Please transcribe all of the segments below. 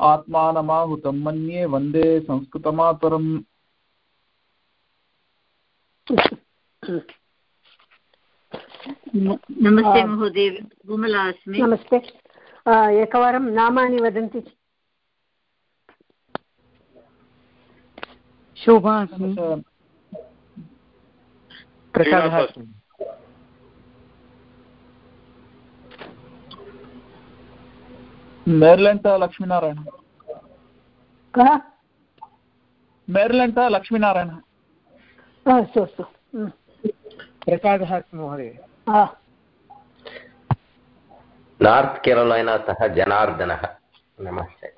आत्मानमाहुतं मन्ये वंदे संस्कृतमातरम्। नमस्ते महोदय विमला अस्मि। नमस्ते। एकवारं नामानि वदन्ति। शोभा अस्मि। प्रसादः अस्मि मेर्लेण्ट् लक्ष्मीनारायण. कः मेर्लेण्ट् लक्ष्मीनारायणः. अस्तु अस्तु प्रसादः अस्मि महोदय. नार्त् केरोलैनातः जनार्दनः. नमस्ते.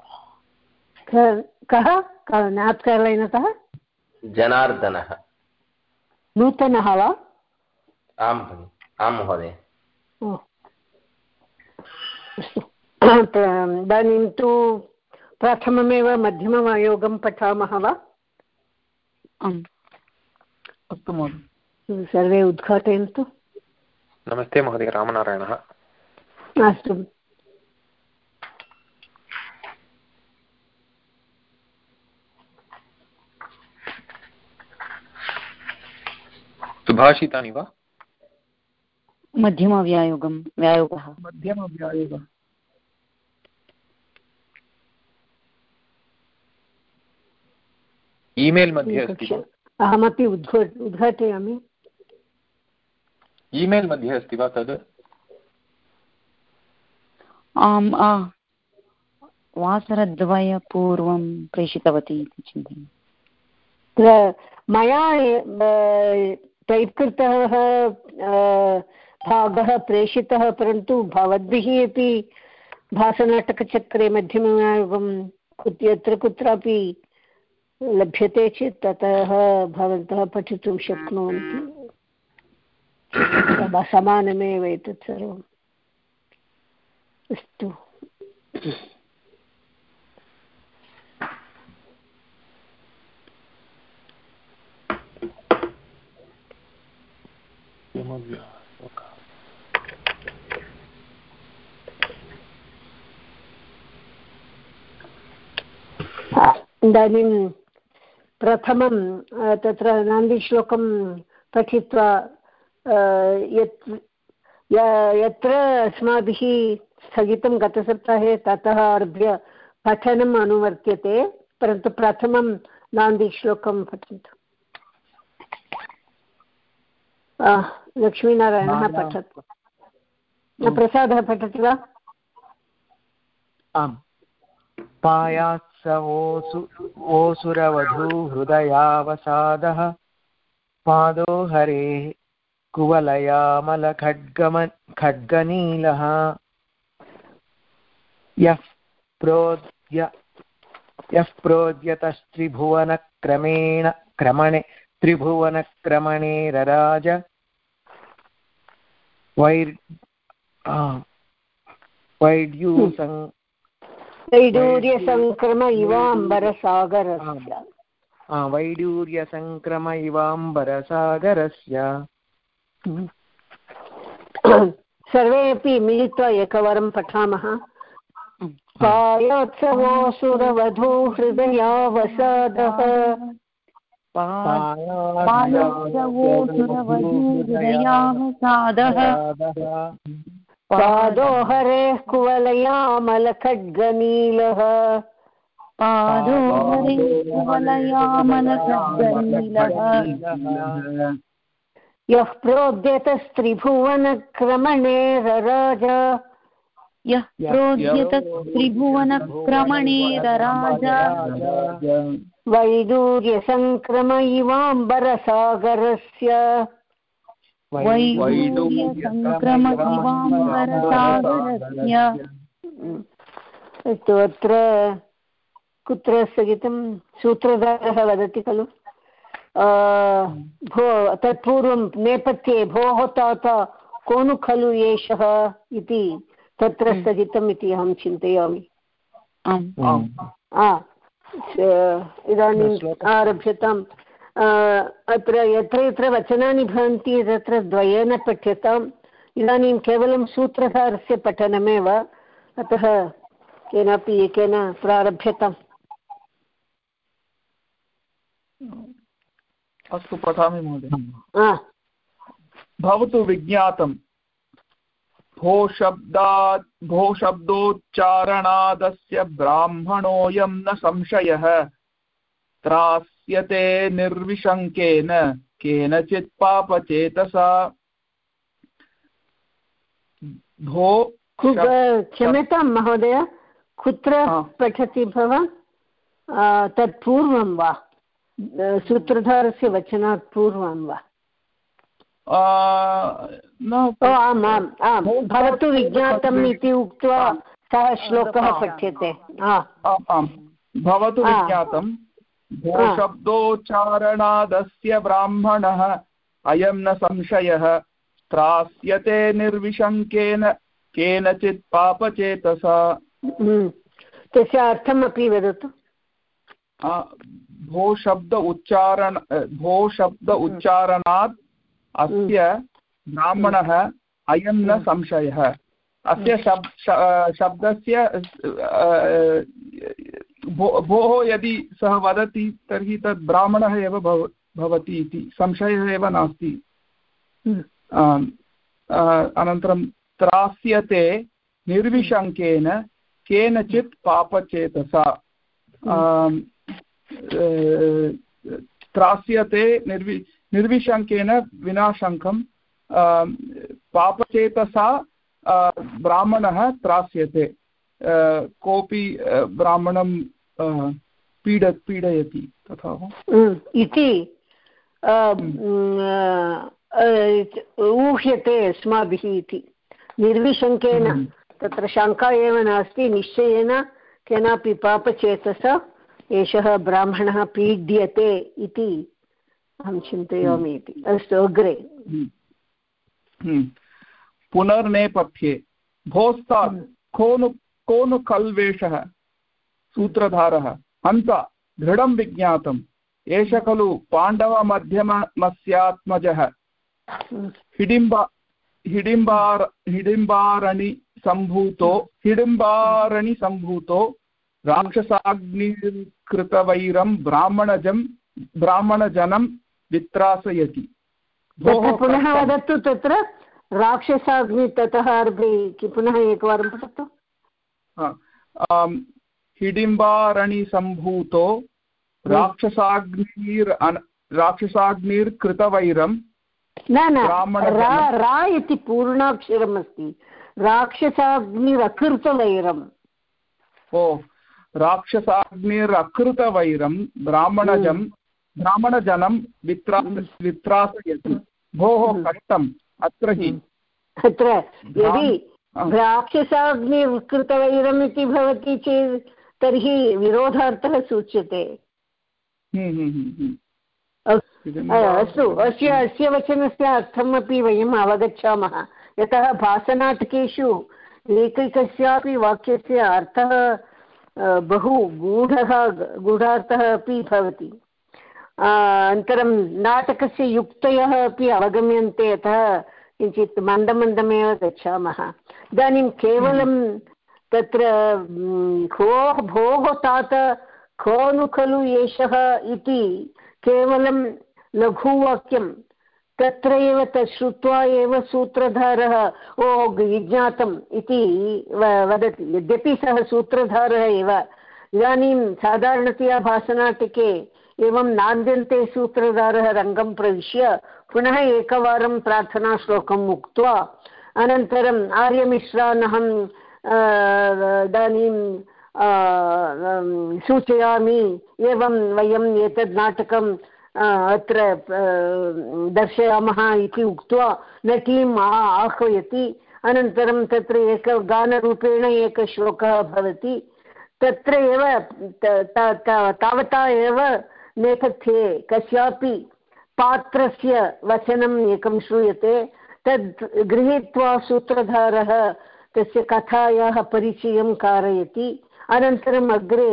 कः नार्त् केरोलैनातः जनार्दनः. नूतनः वा? आं भगिनि. आं महोदय. अस्तु. इदानीं तु प्रथममेव मध्यमयोगं पठामः वा? आम्। अस्तु महोदय। सर्वे उद्घाटयन्तु। नमस्ते महोदय रामनारायणः। अस्तु। सुभाषितानि वा? मध्यमव्यायोगं व्यायोगः। मध्यमव्यायोगः। ईमेल् मध्ये अस्ति वा? अहमपि उद्घ उद्घाटयामि। ईमेल् मध्ये अस्ति वा तद्? आम् वासरद्वयपूर्वं प्रेषितवती इति चिन्तयामि। मया टैप् कृतः भागः प्रेषितः परन्तु भवद्भिः अपि भासनाटकचक्रे मध्यमयोगं यत्र कुत्रापि लभ्यते चेत् ततः भवन्तः पठितुं शक्नुवन्ति। समानमेव एतत् सर्वम् अस्तु। इदानीं प्रथमं तत्र नान्दीश्लोकं पठित्वा यत् यत्र अस्माभिः स्थगितं गतसप्ताहे ततः आरभ्य पठनम् अनुवर्त्यते परन्तु प्रथमं नान्दीश्लोकं पठन्तु। लक्ष्मीनारायणः पठतु। प्रसादः पठति वा? आम्। पायात्सवोऽसु ओसुरवधू हृदयावसादः पादो हरेः कुवलयामलखड्गम खड्गनीलः यः प्रोद्य, यः प्रोद्यतस्त्रिभुवनक्रमेण क्रमणे, त्रिभुवनक्रमणे रराज वैर् वैड्यूसङ् वैडूर्यसङ्क्रम इवाम्बरसागरस्य वैडूर्यसङ्क्रम इवाम्बरसागरस्य सर्वे अपि मिलित्वा एकवारं पठामः। पायोत्सवोऽसुरवधू हरेः कुवलयामलखड्गनीलः पादो हरेः कुवलयामलखड्गनीलः यः प्रोद्यतस्त्रिभुवनक्रमणे रराज। यः प्रोद्यतस्त्रिभुवनक्रमणे रराज। वैडूर्यसङ्क्रम इवाम्बरसागरस्य अस्तु अत्र कुत्र स्थगितं सूत्रधारः वदति खलु? भो तत्पूर्वं नेपथ्ये भोः तात कोनु खलु एषः इति तत्र स्थगितम् इति अहं चिन्तयामि। इदानीम् आरभ्यताम्। अत्र यत्र यत्र वचनानि भवन्ति तत्र द्वयेन पठ्यताम् इदानीं केवलं सूत्रधारस्य पठनमेव अतः केनापि एकेन प्रारभ्यताम् अस्तु पठामि महोदय। भवतु विज्ञातं भो शब्दात् भो शब्दोच्चारणादस्य ब्राह्मणोऽयं न संशयः। त्रास्यते निर्विशङ्केन केनचित् पापचेतसा। भो क्षम्यतां महोदय। कुत्र. पठति भवान् तत् पूर्वं वा? सूत्रधारस्य वचनात् पूर्वं वा? आम् आम् आम्। भवतु विज्ञातम् इति उक्त्वा सः श्लोकः पठ्यते। भवतु. विज्ञातं भो आ. शब्दोच्चारणादस्य ब्राह्मणः। अयं न संशयः। त्रास्यते निर्विशङ्केन केनचित् पापचेतसा। हम्म। तस्य अर्थमपि वदतु। आ, भो शब्द उच्चारण भो शब्द उच्चारणात् अस्य ब्राह्मणः अयं न संशयः। अस्य शब् शब्दस्य भो- भोः यदि सः वदति तर्हि तद् ब्राह्मणः एव भव भवति इति। संशयः एव नास्ति। हम्म। अनन्तरं त्रास्यते निर्विशङ्केन केनचित् पापचेतसा। त्रास्यते निर्वि निर्विशङ्केन विना शङ्कं पापचेतसा ब्राह्मणः त्रास्यते। कोऽपि ब्राह्मणं पीड पीडयति तथा वा। इति ऊह्यते अस्माभिः इति। निर्विशङ्केन। तत्र शङ्का एव नास्ति निश्चयेन केनापि पापचेतसा एषः ब्राह्मणः पीड्यते इति अहं चिन्तयामि इति। अस्तु अग्रे। पुनर्नेपथ्ये। भोस्तात्। को नु को नु कल्वेषः सूत्रधारः। हन्त दृढं विज्ञातम्। एष खलु पाण्डवमध्यमस्यात्मजः हिडिम्ब हिडिम्बार हिडिम्बारणि सम्भूतो हिडिम्बारणि सम्भूतो राक्षसाग्निकृतवैरं ब्राह्मणजं ब्राह्मणजनं वित्रासयति। पुनः वदतु तत्र राक्षसाग्नि ततः पुनः एकवारं पठतु? हिडिम्बारणिसम्भूतो राक्षसाग्निर् अन- राक्षसाग्निर्कृतवैरं न न रा रा इति पूर्णाक्षरम् अस्ति राक्षसाग्निरकृतवैरम्। ओ राक्षसाग्निरकृतवैरं ब्राह्मणजं ब्राह्मणजनं वित्रा वित्रासयति। भोः कष्टम् अत्र हि। अत्र यदि. राक्षसाग्निकृतवैरम् इति भवति चेत् तर्हि विरोधार्थः सूच्यते। हम्म, हम्म, हम्म, अस्तु अस्य अस्य वचनस्य अर्थम् अपि वयम् अवगच्छामः। यतः भासनाटकेषु एकैकस्यापि वाक्यस्य अर्थः बहु गूढः गूढार्थः अपि भवति। अनन्तरं नाटकस्य युक्तयः अपि अवगम्यन्ते अतः किञ्चित् मन्दमन्दमेव गच्छामः। इदानीं केवलं तत्र म्, भोः भोः तात खो नु खलु एषः इति केवलं लघुवाक्यं। तत्र एव तत् श्रुत्वा एव सूत्रधारः ओ विज्ञातम् इति वदति। यद्यपि सः सूत्रधारः एव। इदानीं साधारणतया भासनाटके एवं नान्द्यन्ते सूत्रधारः रङ्गं प्रविश्य पुनः एकवारं प्रार्थनाश्लोकम् उक्त्वा अनन्तरम् आर्यमिश्रानहं अ, इदानीं अं, सूचयामि एवं वयम् एतद् नाटकं अत्र दर्शयामः इति उक्त्वा नटीम् आह्वयति। अनन्तरं तत्र एक गानरूपेण एकः श्लोकः भवति। तत्र एव तावता एव नेपथ्ये कस्यापि पात्रस्य वचनम् एकं श्रूयते। तद् गृहीत्वा सूत्रधारः तस्य कथायाः परिचयं कारयति। अनन्तरम् अग्रे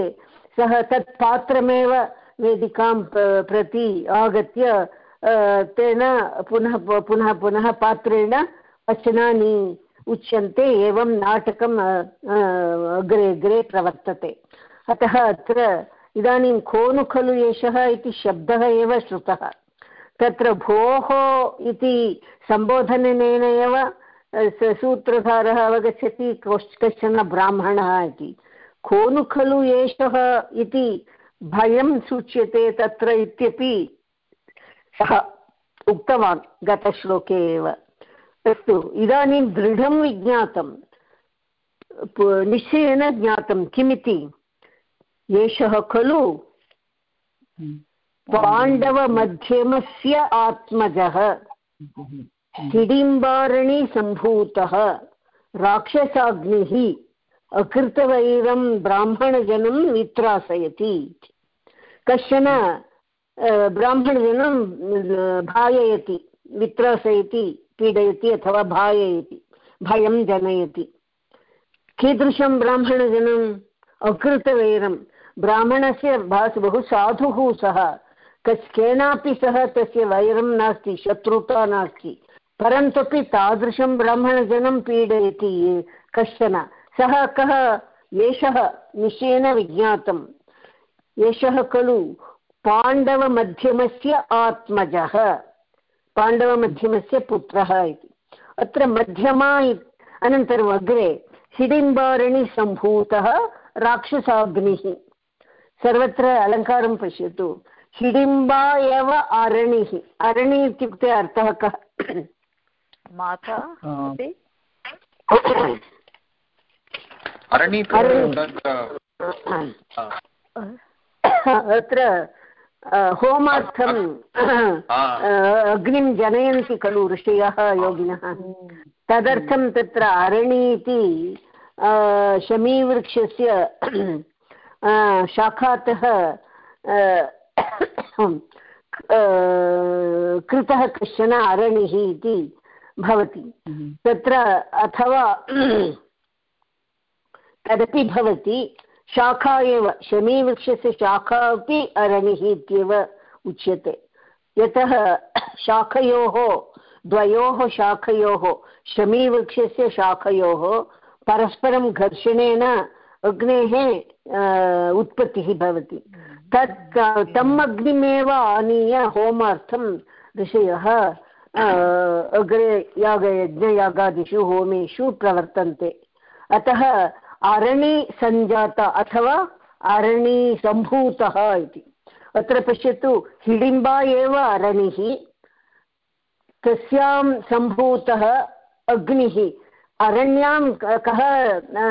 सः तत् पात्रमेव वेदिकां प्रति आगत्य तेन पुनः पुनः पुनः पात्रेण वचनानि उच्यन्ते एवं नाटकम् अग्रे अग्रे प्रवर्तते। अतः अत्र इदानीं को नु खलु एषः इति शब्दः एव श्रुतः। तत्र भोः इति सम्बोधनेन एव सूत्रधारः अवगच्छति कश्चन ब्राह्मणः इति। को नु खलु एषः इति भयं सूच्यते तत्र इत्यपि सः उक्तवान् गतश्लोके एव। अस्तु, इदानीं दृढं विज्ञातं निश्चयेन ज्ञातं किमिति? एषः खलु? पाण्डवमध्यमस्य आत्मजः। हिडिम्बारणि सम्भूतः। राक्षसाग्निः अकृतवैरं ब्राह्मणजनं वित्रासयति कश्चन ब्राह्मणजनं भाययति वित्रासयति पीडयति अथवा भाययति, भयं जनयति। कीदृशं ब्राह्मणजनम्? अकृतवैरं। ब्राह्मणस्य बहु साधुः सः। कस् केनापि सह तस्य वैरं नास्ति, शत्रुता नास्ति। परन्तुपि तादृशं ब्राह्मणजनं पीडयति कश्चन। सः कः? एषः निश्चयेन विज्ञातम्। एषः खलु? पाण्डवमध्यमस्य आत्मजः। पाण्डवमध्यमस्य पुत्रः इति। अत्र मध्यमा अनन्तरम् अग्रे हिडिम्बारणिसम्भूतः राक्षसाग्निः। सर्वत्र अलङ्कारं पश्यतु। हिडिम्बा एव अरणिः। अरणि इत्युक्ते अर्थः कः? माता अत्र होमार्थं आ, अ, अग्निं जनयन्ति खलु ऋषयः योगिनः। तदर्थं तत्र अरणि इति शमीवृक्षस्य शाखातः कृतः कश्चन अरणिः इति भवति। तत्र अथवा तदपि भवति शाखा एव शमीवृक्षस्य शाखा अपि अरणिः इत्येव उच्यते। यतः शाखयोः द्वयोः शाखयोः शमीवृक्षस्य शाखयोः परस्परं घर्षणेन अग्नेः उत्पत्तिः भवति। तत् तम् अग्निमेव आनीय होमार्थं ऋषयः अग्रे यागयज्ञयागादिषु होमेषु प्रवर्तन्ते। अतः अरणि सञ्जाता अथवा अरणि सम्भूतः इति। अत्र पश्यतु, हिडिम्बा एव अरणिः, तस्यां सम्भूतः अग्निः, अरण्यां कः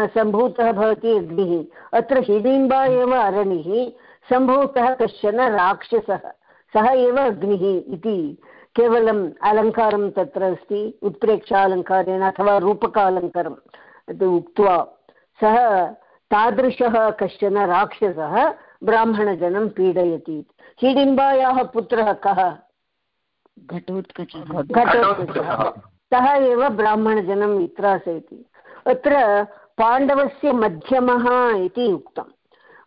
सम्भूतः भवति अग्निः? अत्र हिडिम्बा एव अरणिः सम्भूतः कश्चन राक्षसः। सः एव अग्निः इति। केवलम् अलङ्कारं तत्र अस्ति। उत्प्रेक्षालङ्कारेण अथवा रूपकालङ्कारम् इति उक्त्वा। सः तादृशः कश्चन राक्षसः ब्राह्मणजनं पीडयति। हिडिम्बायाः पुत्रः कः? घटोत्कचः। घटोत्कचः। सः एव ब्राह्मणजनं वित्रासयति अत्र पाण्डवस्य मध्यमः इति उक्तं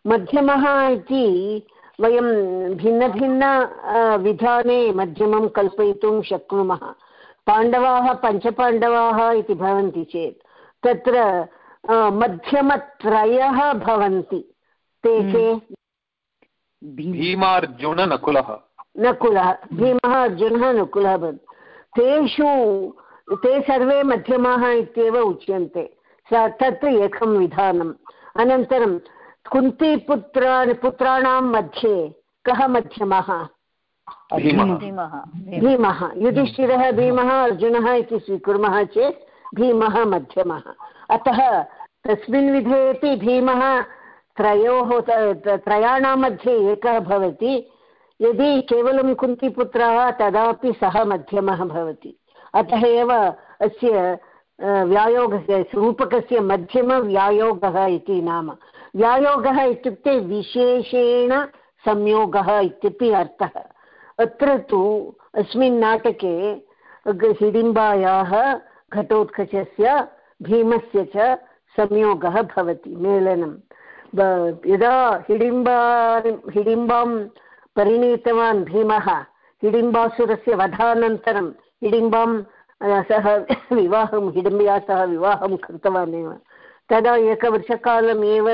मध्यमः इति वयं भिन्नभिन्न विधाने मध्यमं कल्पयितुं शक्नुमः। पाण्डवाः पञ्चपाण्डवाः इति भवन्ति चेत् तत्र मध्यमत्रयः भवन्ति। ते के? भीमार्जुननकुलः। नकुलः भीमः अर्जुनः नकुलः भवति। तेषु ते सर्वे मध्यमाः इत्येव उच्यन्ते। स तत् एकं विधानम्। अनन्तरं कुन्तीपुत्राणि पुत्राणां मध्ये कः मध्यमः? भीमः। युधिष्ठिरः भीमः अर्जुनः इति स्वीकुर्मः चेत् भीमः मध्यमः। अतः तस्मिन् विधेपि भीमः त्रयोः त्रयाणां मध्ये एकः भवति। यदि केवलं कुन्तीपुत्रः तदापि सः मध्यमः भवति। अतः एव अस्य व्यायोगस्य रूपकस्य मध्यमव्यायोगः इति नाम। व्यायोगः इत्युक्ते विशेषेण संयोगः इत्यपि अर्थः। अत्र तु अस्मिन् नाटके हिडिम्बायाः घटोत्कचस्य भीमस्य च संयोगः भवति मेलनं। यदा हिडिम्बा हिडिम्बां परिणीतवान् भीमः, हिडिम्बासुरस्य वधानन्तरं हिडिम्बां, सः विवाहं, हिडिम्बया सह विवाहं कृतवान् एव तदा एकवर्षकालम् एव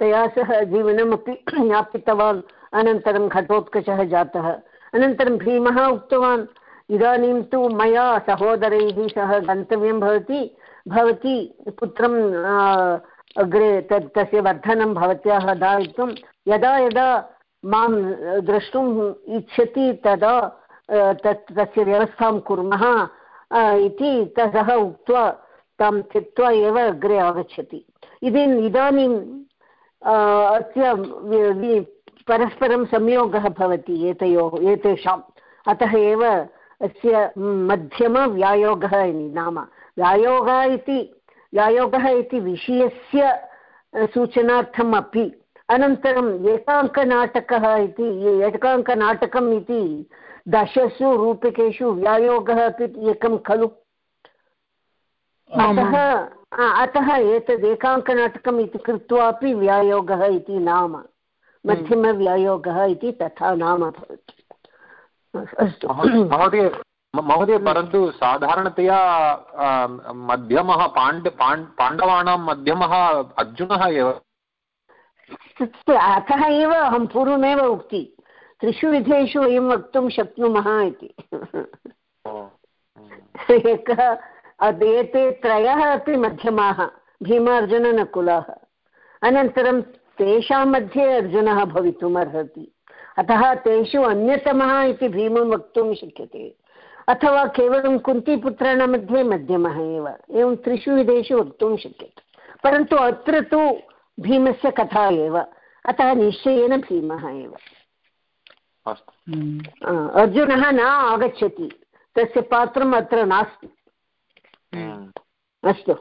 तया सह जीवनमपि यापितवान्। अनन्तरं घटोत्कचः जातः। अनन्तरं भीमः उक्तवान्, इदानीं तु मया सहोदरैः सह गन्तव्यं भवति। भवती पुत्रं अग्रे तत् तस्य वर्धनं भवत्याः दायित्वं। यदा यदा माँ द्रष्टुम् इच्छति तदा तत् तस्य व्यवस्थां कुर्मः इति ततः उक्त्वा तां त्यक्त्वा एव अग्रे आगच्छति। इदि इदानीं अस्य परस्परं संयोगः भवति एतयोः एतेषाम् अतः एव अस्य मध्यमव्यायोगः इति नाम। व्यायोगः इति व्यायोगः इति विषयस्य सूचनार्थम् अपि। अनन्तरम् एकाङ्कनाटकः इति, एकाङ्कनाटकम् इति दशसु रूपकेषु व्यायोगः अपि एकं खलु अतः आ, अतः एतद् एकाङ्कनाटकम् इति कृत्वापि व्यायोगः इति नाम मध्यमव्यायोगः इति तथा नाम भवति। अस्तु। महोदय महोदय परन्तु साधारणतया मध्यमः पाण्ड पाण् पाण्डवानां मध्यमः अर्जुनः एव। अतः एव अहं पूर्वमेव उक्ति त्रिषु विधेषु वयं वक्तुं शक्नुमः इति। एकः एते त्रयः अपि मध्यमाः भीमार्जुननकुलाः। अनन्तरं तेषां मध्ये अर्जुनः भवितुम् अर्हति अतः तेषु अन्यतमः इति भीमं वक्तुं शक्यते। अथवा केवलं कुन्तीपुत्राणां मध्ये मध्यमः एव एवं त्रिषु विधेषु वक्तुं शक्यते। परन्तु अत्र तु भीमस्य कथा एव अतः निश्चयेन भीमः एव। अस्तु। अर्जुनः न आगच्छति तस्य पात्रम् अत्र नास्ति। अस्तु।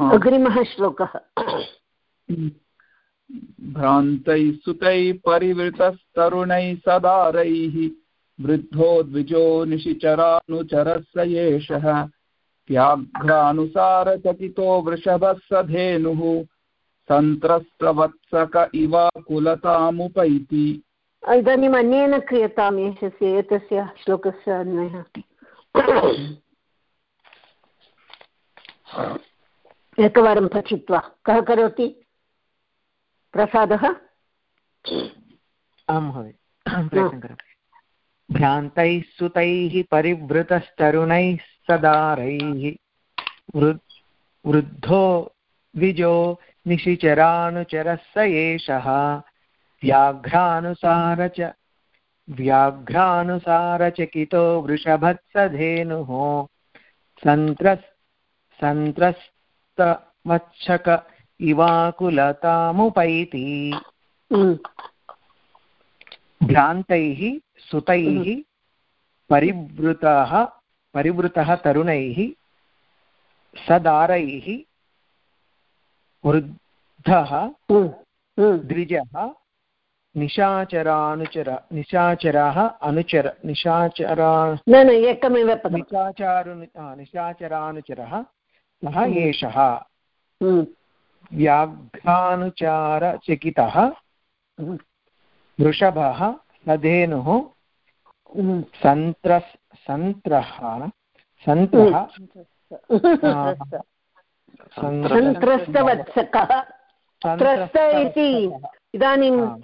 अग्रिमः श्लोकः। भ्रान्तैः सुतैः परिवृतस्तरुणैः सदारैः वृद्धो द्विजो निशिचरानुचरः स एषः व्याघ्रानुसारचकितो वृषभः स धेनुः सन्त्रस्तवत्सक इव कुलतामुपैति। इदानीम् अन्येन क्रियताम् एषस्य एतस्य श्लोकस्य अन्वयः एकवारं पठित्वा, कः करोति? प्रसादः? भ्रान्तैः सुतैः परिवृतस्तरुणैः सदारैः वृद्धो द्विजो निशिचरानुचरः स एषः, व्याघ्रानुसार च व्याघ्रानुसारचकितो वृषभत्सधेनुः सन्त्रस् सन्त्रस्तवत्सक इवाकुलतामुपैति हम्म, भ्रान्तैः सुतैः हम्म। परिवृतः परिवृतः तरुणैः सदारैः वृद्धः हम्म, हम्म, द्विजः निशाचरानुचर निशाचरः अनुचर निशाचरा न न एकमेव पदं निशाचारु आ, निशाचरानुचरः सः हम्म। एषः हम्म, व्याघ्रानुचारचकितः हम्म, वृषभः हम्म, सन्त्रस् सन्त्रः सन्त्रः सन्त्रस्तवत्सकः त्रस्त इति इदानीं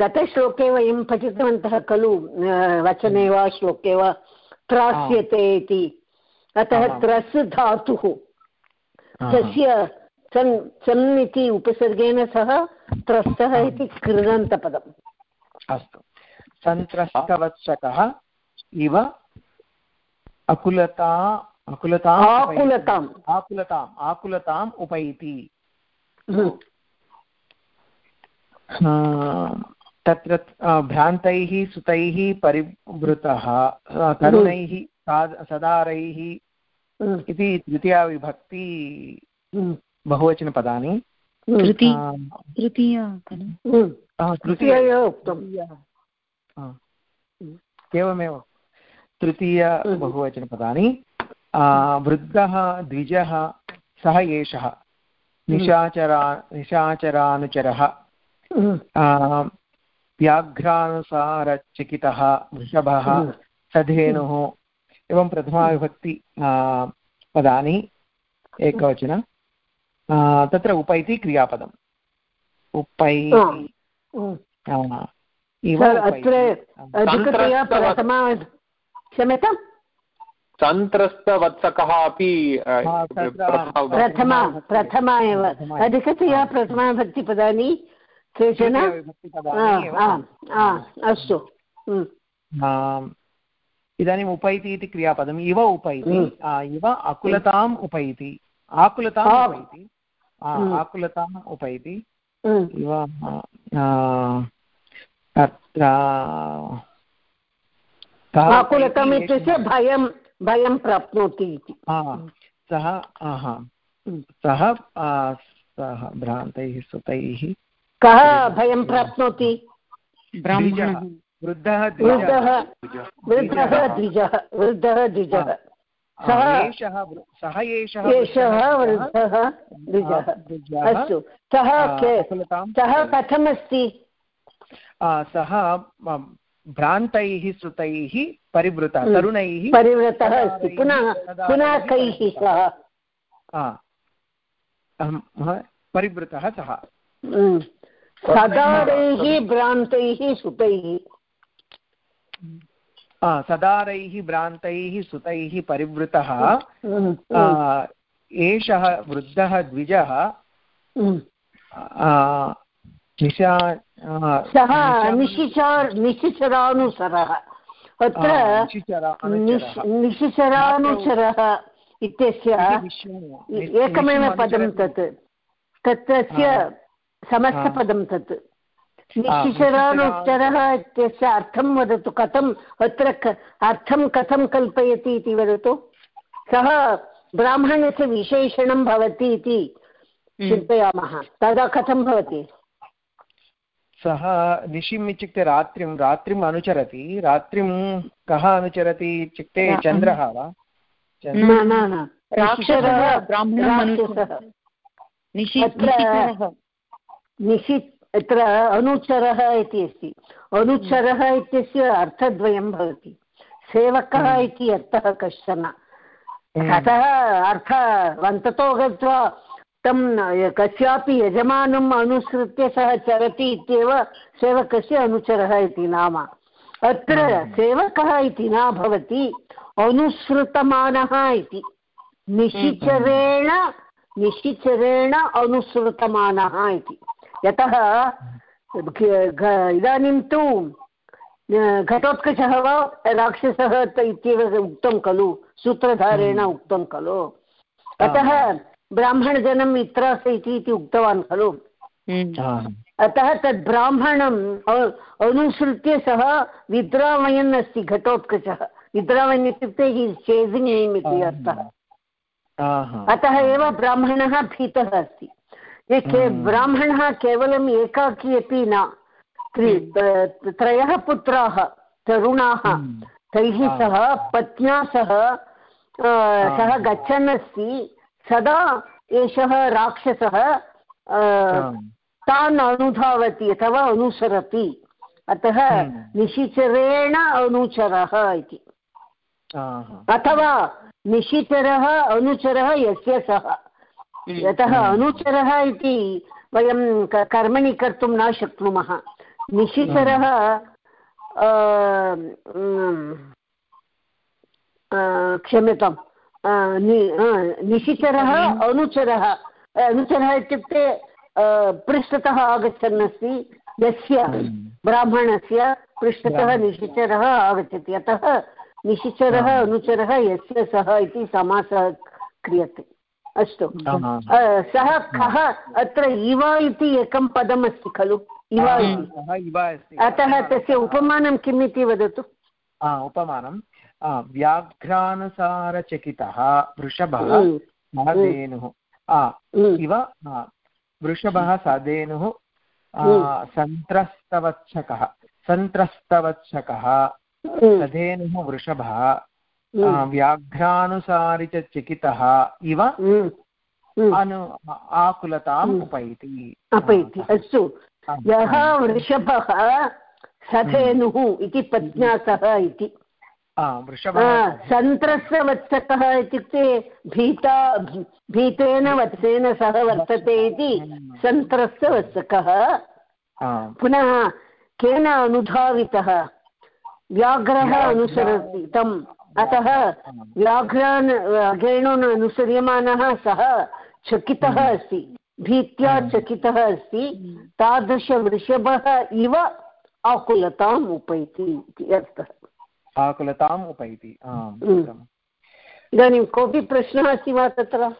गतश्लोके वयं पठितवन्तः खलु वचने वा श्लोके वा त्रास्यते इति। अतः त्रस् धातुः। तस्य सन् सन् इति उपसर्गेण सह त्रस्तः इति कृदन्तपदम्। अस्तु। सन्त्रस्तवत्सकः इव अकुलता अकुलताम् आकुलताम्। आकुलताम् आकुलताम् उपैति। हम्म, तत्र भ्रान्तैः सुतैः परिवृतः। तरुणैः साद- सदारैः हम्म, इति द्वितीया विभक्ति हम्म, बहुवचनपदानि. तृतीय. तृतीया तृतीय तृतीय. एव उक्तम्. आ, एवमेव. तृतीय। बहुवचनपदानि. आ, वृद्धः द्विजः सः एषः. निशाचरा निशाचरानुचरः. आ, व्याघ्रानुसारचिकितः वृषभः। सधेनुः एवं प्रथमाविभक्ति पदानि एकवचन। तत्र उपैति क्रियापदम्। उपै। अत्र अधिकतया प्रथमा क्षम्यताम् सन्त्रस्तवत्सकः अपि प्रथमा- प्रथमा एव। अधिकतया प्रथमाभक्तिपदानि केचन? अस्तु। इदानीम् उपैति इति क्रियापदम् इव उपैति। इव अकुलताम् उपैति आकुलताम् उपैति आ, हम्म। आकुलताम् उपैति इव अत्र आकुलतम् उपैति? इत्यस्य भयं भयं प्राप्नोति इति सः हम्म। सः सः भ्रान्तैः सुतैः कः भयं प्राप्नोति ब्राह्मणः वृद्धः वृद्धः वृद्धः द्विजः। वृद्धः द्विजः। सः एषः सः एषः एषः वृद्धः द्विजः। अस्तु। सः के सः कथमस्ति? सः भ्रान्तैः श्रुतैः परिवृतः हम्म। तरुणैः परिवृतः अस्ति। पुनः पुनः कैः सः? परिवृतः सः। हम्म। सदारैः भ्रान्तैः आ, सदारैः भ्रान्तैः सुतैः परिवृतः। एषः वृद्धः द्विजः। निशा सः निशा- निशिचरानुसरः अत्र आ, निशिचर- निश्- अनुचरः। निशिचरानुचरः इत्यस्य एकमेव पदं तत्। आ. समस्तपदं तत्। निशिचरानुचरः इत्यस्य अर्थं वदतु कथम् अत्र अर्थं कथं कल्पयति इति वदतु। सः ब्राह्मणस्य विशेषणं भवति इति चिन्तयामः। तदा कथं भवति? सः निशिम् इत्युक्ते रात्रिं रात्रिम् अनुचरति। रात्रिं कः अनुचरति इत्युक्ते चन्द्रः वा? चन्द्र- न न। न राक्षसः। ब्राह्मणं राक्षसः निशि अत्र- निशिचरः अत्र अनुचरः इति अस्ति। अनुचरः इत्यस्य अर्थद्वयं भवति। सेवकः इति अर्थः कश्चन। अतः अर्थवन्ततो गत्वा तं कस्यापि यजमानम् अनुसृत्य सः चरति इत्येव सेवकस्य अनुचरः इति नाम। अत्र सेवकः इति न भवति अनुसृतमानः इति। निशिचरेण निशिचरेण अनुसृतमानः इति। यतः इदानीं तु घटोत्कचः वा राक्षसः इत्येव उक्तं खलु सूत्रधारेण उक्तं खलु। अतः ब्राह्मणजनं मित्रास इति इति उक्तवान् खलु। अतः तद् ब्राह्मणम् अनुसृत्य सः विद्रावयन् अस्ति घटोत्कचः। विद्रावयन् इत्युक्ते हि चेसिङ्ग् नेम् इति अर्थः। अतः एव ब्राह्मणः भीतः अस्ति। ये के हम्म। ब्राह्मणः केवलम् एकाकी अपि न। त्रि- त- त्रयः पुत्राः तरुणाः। हम्म। तैः सह पत्न्या सह सः गच्छन् अस्ति सदा एषः राक्षसः तान् अनुधावति अथवा अनुसरति। अतः हम्म। निशिचरेण अनुचरः इति। अथवा निशिचरः अनुचरः यस्य सः यतः अनुचरः इति वयं कर्मणि कर्तुं न शक्नुमः। निशिचरः अ, निशिचरः अनुचरः अनुचरः इत्युक्ते पृष्ठतः आगच्छन् अस्ति यस्य ब्राह्मणस्य पृष्ठतः निशिचरः आगच्छति। अतः निशिचरः अनुचरः यस्य सः इति समासः क्रियते। अस्तु। सः कः? अत्र इव इति एकं पदमस्ति खलु? इव अस्ति। अतः तस्य उपमानं किम् इति वदतु आ, उपमानं व्याघ्रानुसारचकितः वृषभः हम्म, इव वृषभः सधेनुः। सन्त्रस्तवत्सकः। सन्त्रस्तवत्सकः। हम्म, सधेनुः वृषभः। व्याघ्रानुसारि च चिकितः इव हम्म, हम्म। अनु आकुलताम् हम्म। उपैति। अपैति अस्तु। यः वृषभः सधेनुः इति इति। आ, आ, वृषभः सन्त्रस्तवत्सकः इत्युक्ते भीता भीतेन वत्सेन सह वर्तते इति सन्त्रस्तवत्सकः पुनः केन अनुधावितः? व्याघ्रः अनुसरति तम्। अतः व्याघ्रान् व्याघ्रेणोन् अनुसर्यमानः सः चकितः अस्ति। भीत्या चकितः अस्ति। तादृशवृषभः इव आकुलताम् उपैति इति अर्थः। आकुलताम् उपैति। हम्म। इदानीं कोऽपि प्रश्नः अस्ति वा तत्र?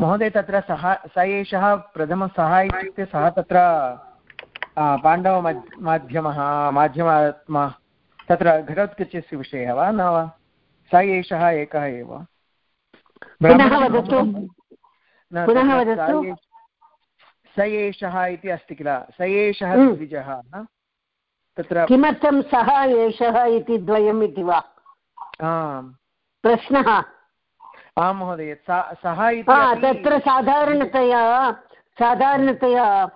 महोदय तत्र सः स एषः प्रथमः सः इत्युक्ते सः तत्र आ, पाण्डवमध् माध्यमः माध्यमात्मा तत्र घटोत्कचस्य विषयः वा न वा? स एषः एकः एव। स एषः इति अस्ति किल? स एषः हम्म। द्विजः तत्र किमर्थं सः एषः इति द्वयम् इति वा? आम्। प्रश्नः। आं महोदय सः इति तत्र साधारणतया साधारणतया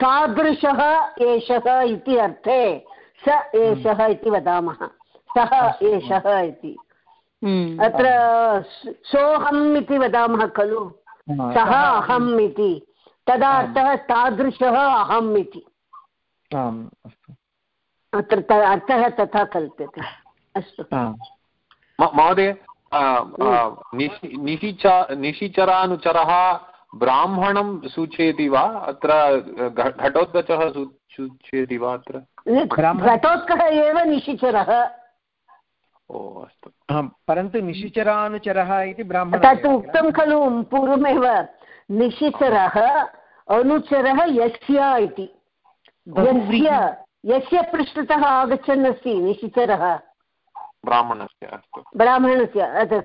तादृशः एषः इति अर्थे। स एषः इति वदामः। सः एषः इति। हम्म। अत्र सोऽहम् इति वदामः खलु। सः अहम्। इति। तदा अर्थः तादृशः अहम् इति। अत्र अर्थः तथा कल्प्यते। अस्तु। महोदय निशिचरानुचरः ब्राह्मणं सूचयति वा? अत्र घटोत्कचः सूचयति वा अत्र? ब्राह्मण- घटोत्कः एव निशिचरः। ओ अस्तु। आम् परन्तु निशिचरानुचरः इति ब्राह्मणः तत् उक्तं खलु पूर्वमेव। निशिचरः अनुचरः यस्य इति। यस्य यस्य पृष्ठतः आगच्छन् अस्ति निशिचरः। ब्राह्मणस्य अस्तु। ब्राह्मणस्य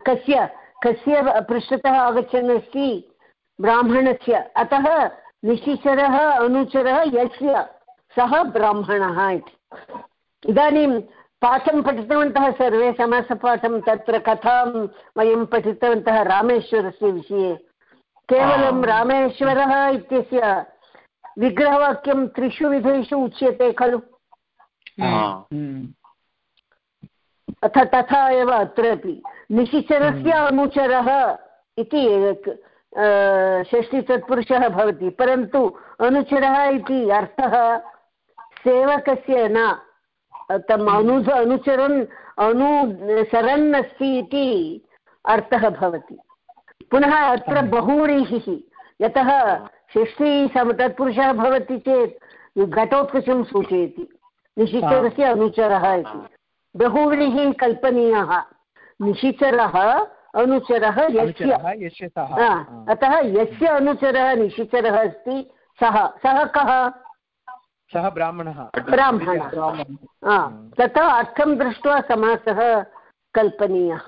कस्य कस्य पृष्ठतः आगच्छन् अस्ति ब्राह्मणस्य। अतः निशिचरः अनुचरः यस्य सः ब्राह्मणः इति। इदानीं पाठं पठितवन्तः सर्वे समासपाठं तत्र कथां वयं पठितवन्तः रामेश्वरस्य विषये। केवलं रामेश्वरः इत्यस्य विग्रहवाक्यं त्रिषु विधेषु उच्यते खलु। अथ तथा एव अत्रापि। निशिचरस्य अनुचरः इति एक- षष्टितत्पुरुषः भवति परन्तु अनुचरः इति अर्थः सेवकस्य न तम् अनु अनुचरन् अनुसरन् अस्ति इति अर्थः भवति। पुनः अत्र बहुव्रीहिः यतः षष्ठी सम तत्पुरुषः भवति चेत् घटोत्कचं सूचयति निशिचरस्य अनुचरः इति। बहुव्रीहिः कल्पनीयः। निशिचरः अनुचरः यस्य यस्य सः। अतः यस्य अनुचरः निशिचरः अस्ति सः। सः कः? सः ब्राह्मणः। ब्राह्मणः। हा, तथा अर्थं दृष्ट्वा समासः कल्पनीयः।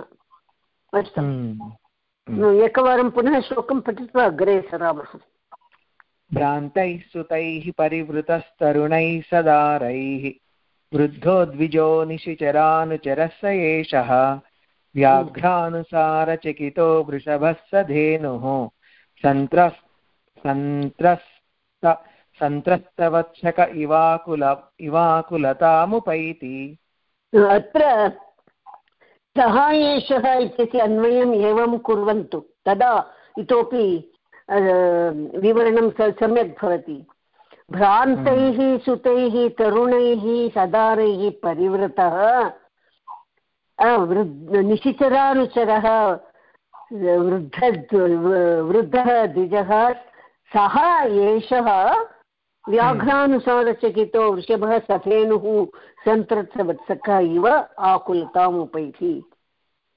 अस्तु। हम्म। एकवारं पुनः श्लोकं पठित्वा अग्रे सरामः। भ्रान्तैः सुतैः परिवृतस्तरुणैः सदारैः। वृद्धो द्विजो निशिचरानुचरः स एषः। व्याघ्रानुसारचकितो वृषभः स धेनुः। सन्त्रस्, सन्त्रस्त, सन्त्रस्तवत्सक इवाकुल, इवाकुलतामुपैति। अत्र सः एषः इत्यस्य अन्वयम् एवं कुर्वन्तु। तदा इतोपि विवरणं सम्यक् भवति। भ्रान्तैः, सुतैः, तरुणैः, सदारैः परिवृतः निशिचरानुचरः वृद्ध वृद्धः द्विजः सः एषः व्याघ्रानुसारचकितो वृषभः सफेनुः सन्तृप्तवत्सकः इव आकुलतामुपैति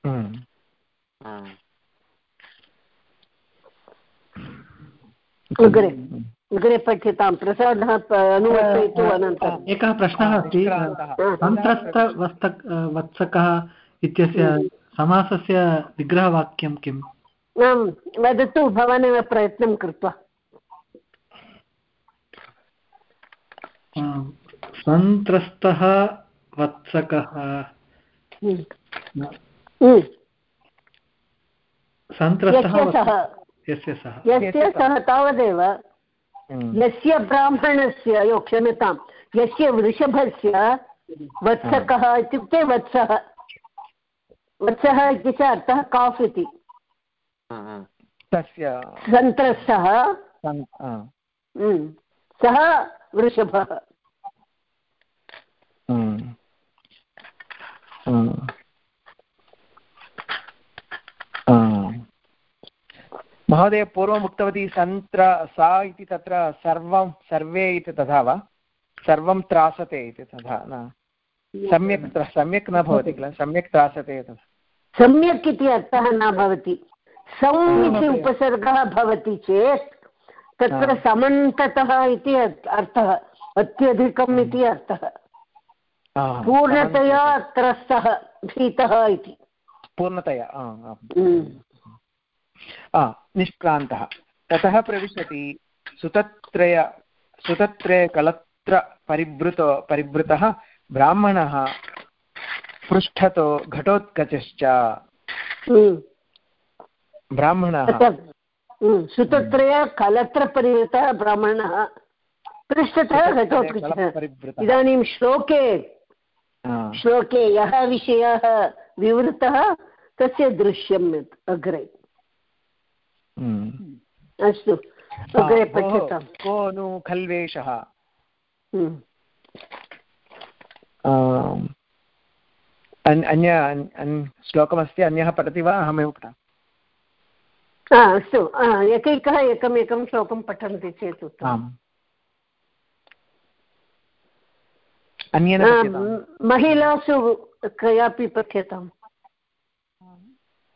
हम्म। हम्म। अग्रे अग्रे पठ्यतां प्रसादः प- अनुवर्तयतु अनन्तरम्। एकः प्रश्नः अस्ति। सन्त्रस्तवस्त वत्सकः इत्यस्य समासस्य विग्रहवाक्यं किम्? आं वदतु भवानेव प्रयत्नं कृत्वा। सन्त्रस्तः वत्सकः। हम्म। हम्म। सन्त्रस्तः यस्य सः? तावदेव। हम्म। यस्य ब्राह्मणस्य यो क्षम्यतां यस्य वृषभस्य वत्सकः इत्युक्ते वत्सः। वत्सः इत्यस्य अर्थः काफ् इति। तस्य सन्त्रस्तः। हम्म। सः वृषभः। महोदय पूर्वम् उक्तवती सन्त्र सा इति तत्र सर्वं सर्वे इति तथा वा? सर्वं त्रासते इति तथा न? सम्यक् सम्यक् न भवति किल? सम्यक् त्रासते तथा। सम्यक् इति अर्थः न भवति। सम् इति उपसर्गः भवति चेत् तत्र समन्ततः इति अर्थः अत्यधिकम् इति अर्थः। पूर्णतया त्रस्तः भीतः इति। पूर्णतया। हम्म। निष्क्रान्तः ततः प्रविशति सुतत्रय सुतत्रयकलत्र परिवृतो परिवृतः ब्राह्मणः पृष्ठतो घटोत्कचश्च हम्म। ब्राह्मणः हम्म। सुतत्रय कलत्रपरिवृतः ब्राह्मणः पृष्ठतः घटोत्कचः इदानीं श्लोके श्लोके यः विषयः विवृतः तस्य दृश्यम् अग्रे। अस्तु अग्रे भोः, पठ्यताम्। को नु खल्वेषः हम्म। अन्य अन्- अन्- श्लोकमस्ति अन्यः पठति वा? अहमेव पठामि। अस्तु एकैकः एकम् एकं श्लोकं पठन्ति चेत् उत्तमम्। अन्येन महिलासु कयापि पठ्यताम्।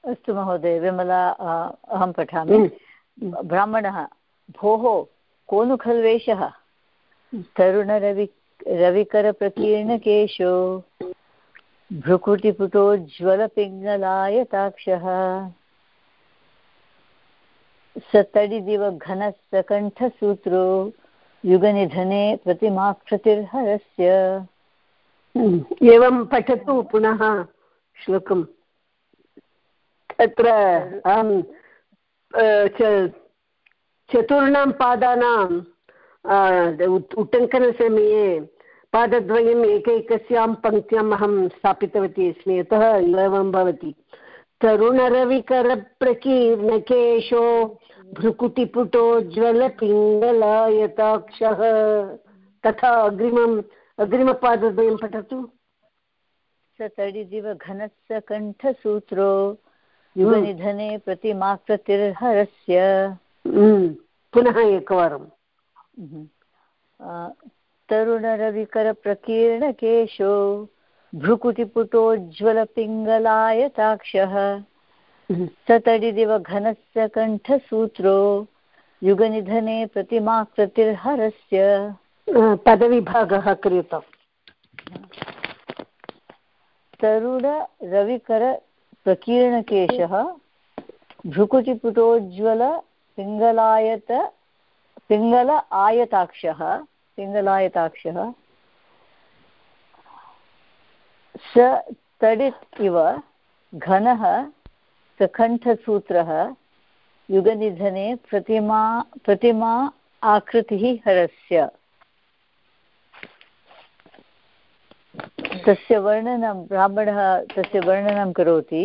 अस्तु महोदय विमला अहं पठामि हम्म। ब्राह्मणः भोः को नु खल्वेषः तरुणरवि रविकरप्रकीर्णकेशो भ्रुकुटिपुटोज्ज्वलपिङ्गलायताक्षः सतडिदिवघनस्तकण्ठसूत्रो युगनिधने प्रतिमाकृतिर्हरस्य हम्म। एवं पठतु पुनः श्लोकम् तत्र, अहं चतुर्णां पादानां उट्टङ्कनसमये पादद्वयम् एकैकस्यां पङ्क्त्याम् अहं स्थापितवती अस्मि। यतः एवं भवति। तरुणरविकरप्रकीर्णकेशो भ्रुकुटिपुटोज्ज्वलपिङ्गलायताक्षः तथा अग्रिमम्, अग्रिमपादद्वयं पठतु। सतडिदिवघनस्य कण्ठसूत्रो युगनिधने प्रतिमाकृतिर्हरस्य। हम्म, पुनः एकवारम्। अ, तरुणरविकरप्रकीर्णकेशो भ्रुकुटिपुटोज्ज्वलपिङ्गलायताक्षः। हम्म, सतडिदिवघनस्य कण्ठसूत्रो युगनिधने प्रतिमाकृतिर्हरस्य। पदविभागः क्रियताम्। तरुणरविकरप्रकीर्णकेशः भ्रुकुटिपुटोज्ज्वल पिङ्गलायत पिङ्गल आयताक्षः पिङ्गलायताक्षः स तडित् इव घनः सकण्ठसूत्रः युगनिधने प्रतिमा प्रतिमा आकृतिः हरस्य। तस्य वर्णनं ब्राह्मणः तस्य वर्णनं करोति।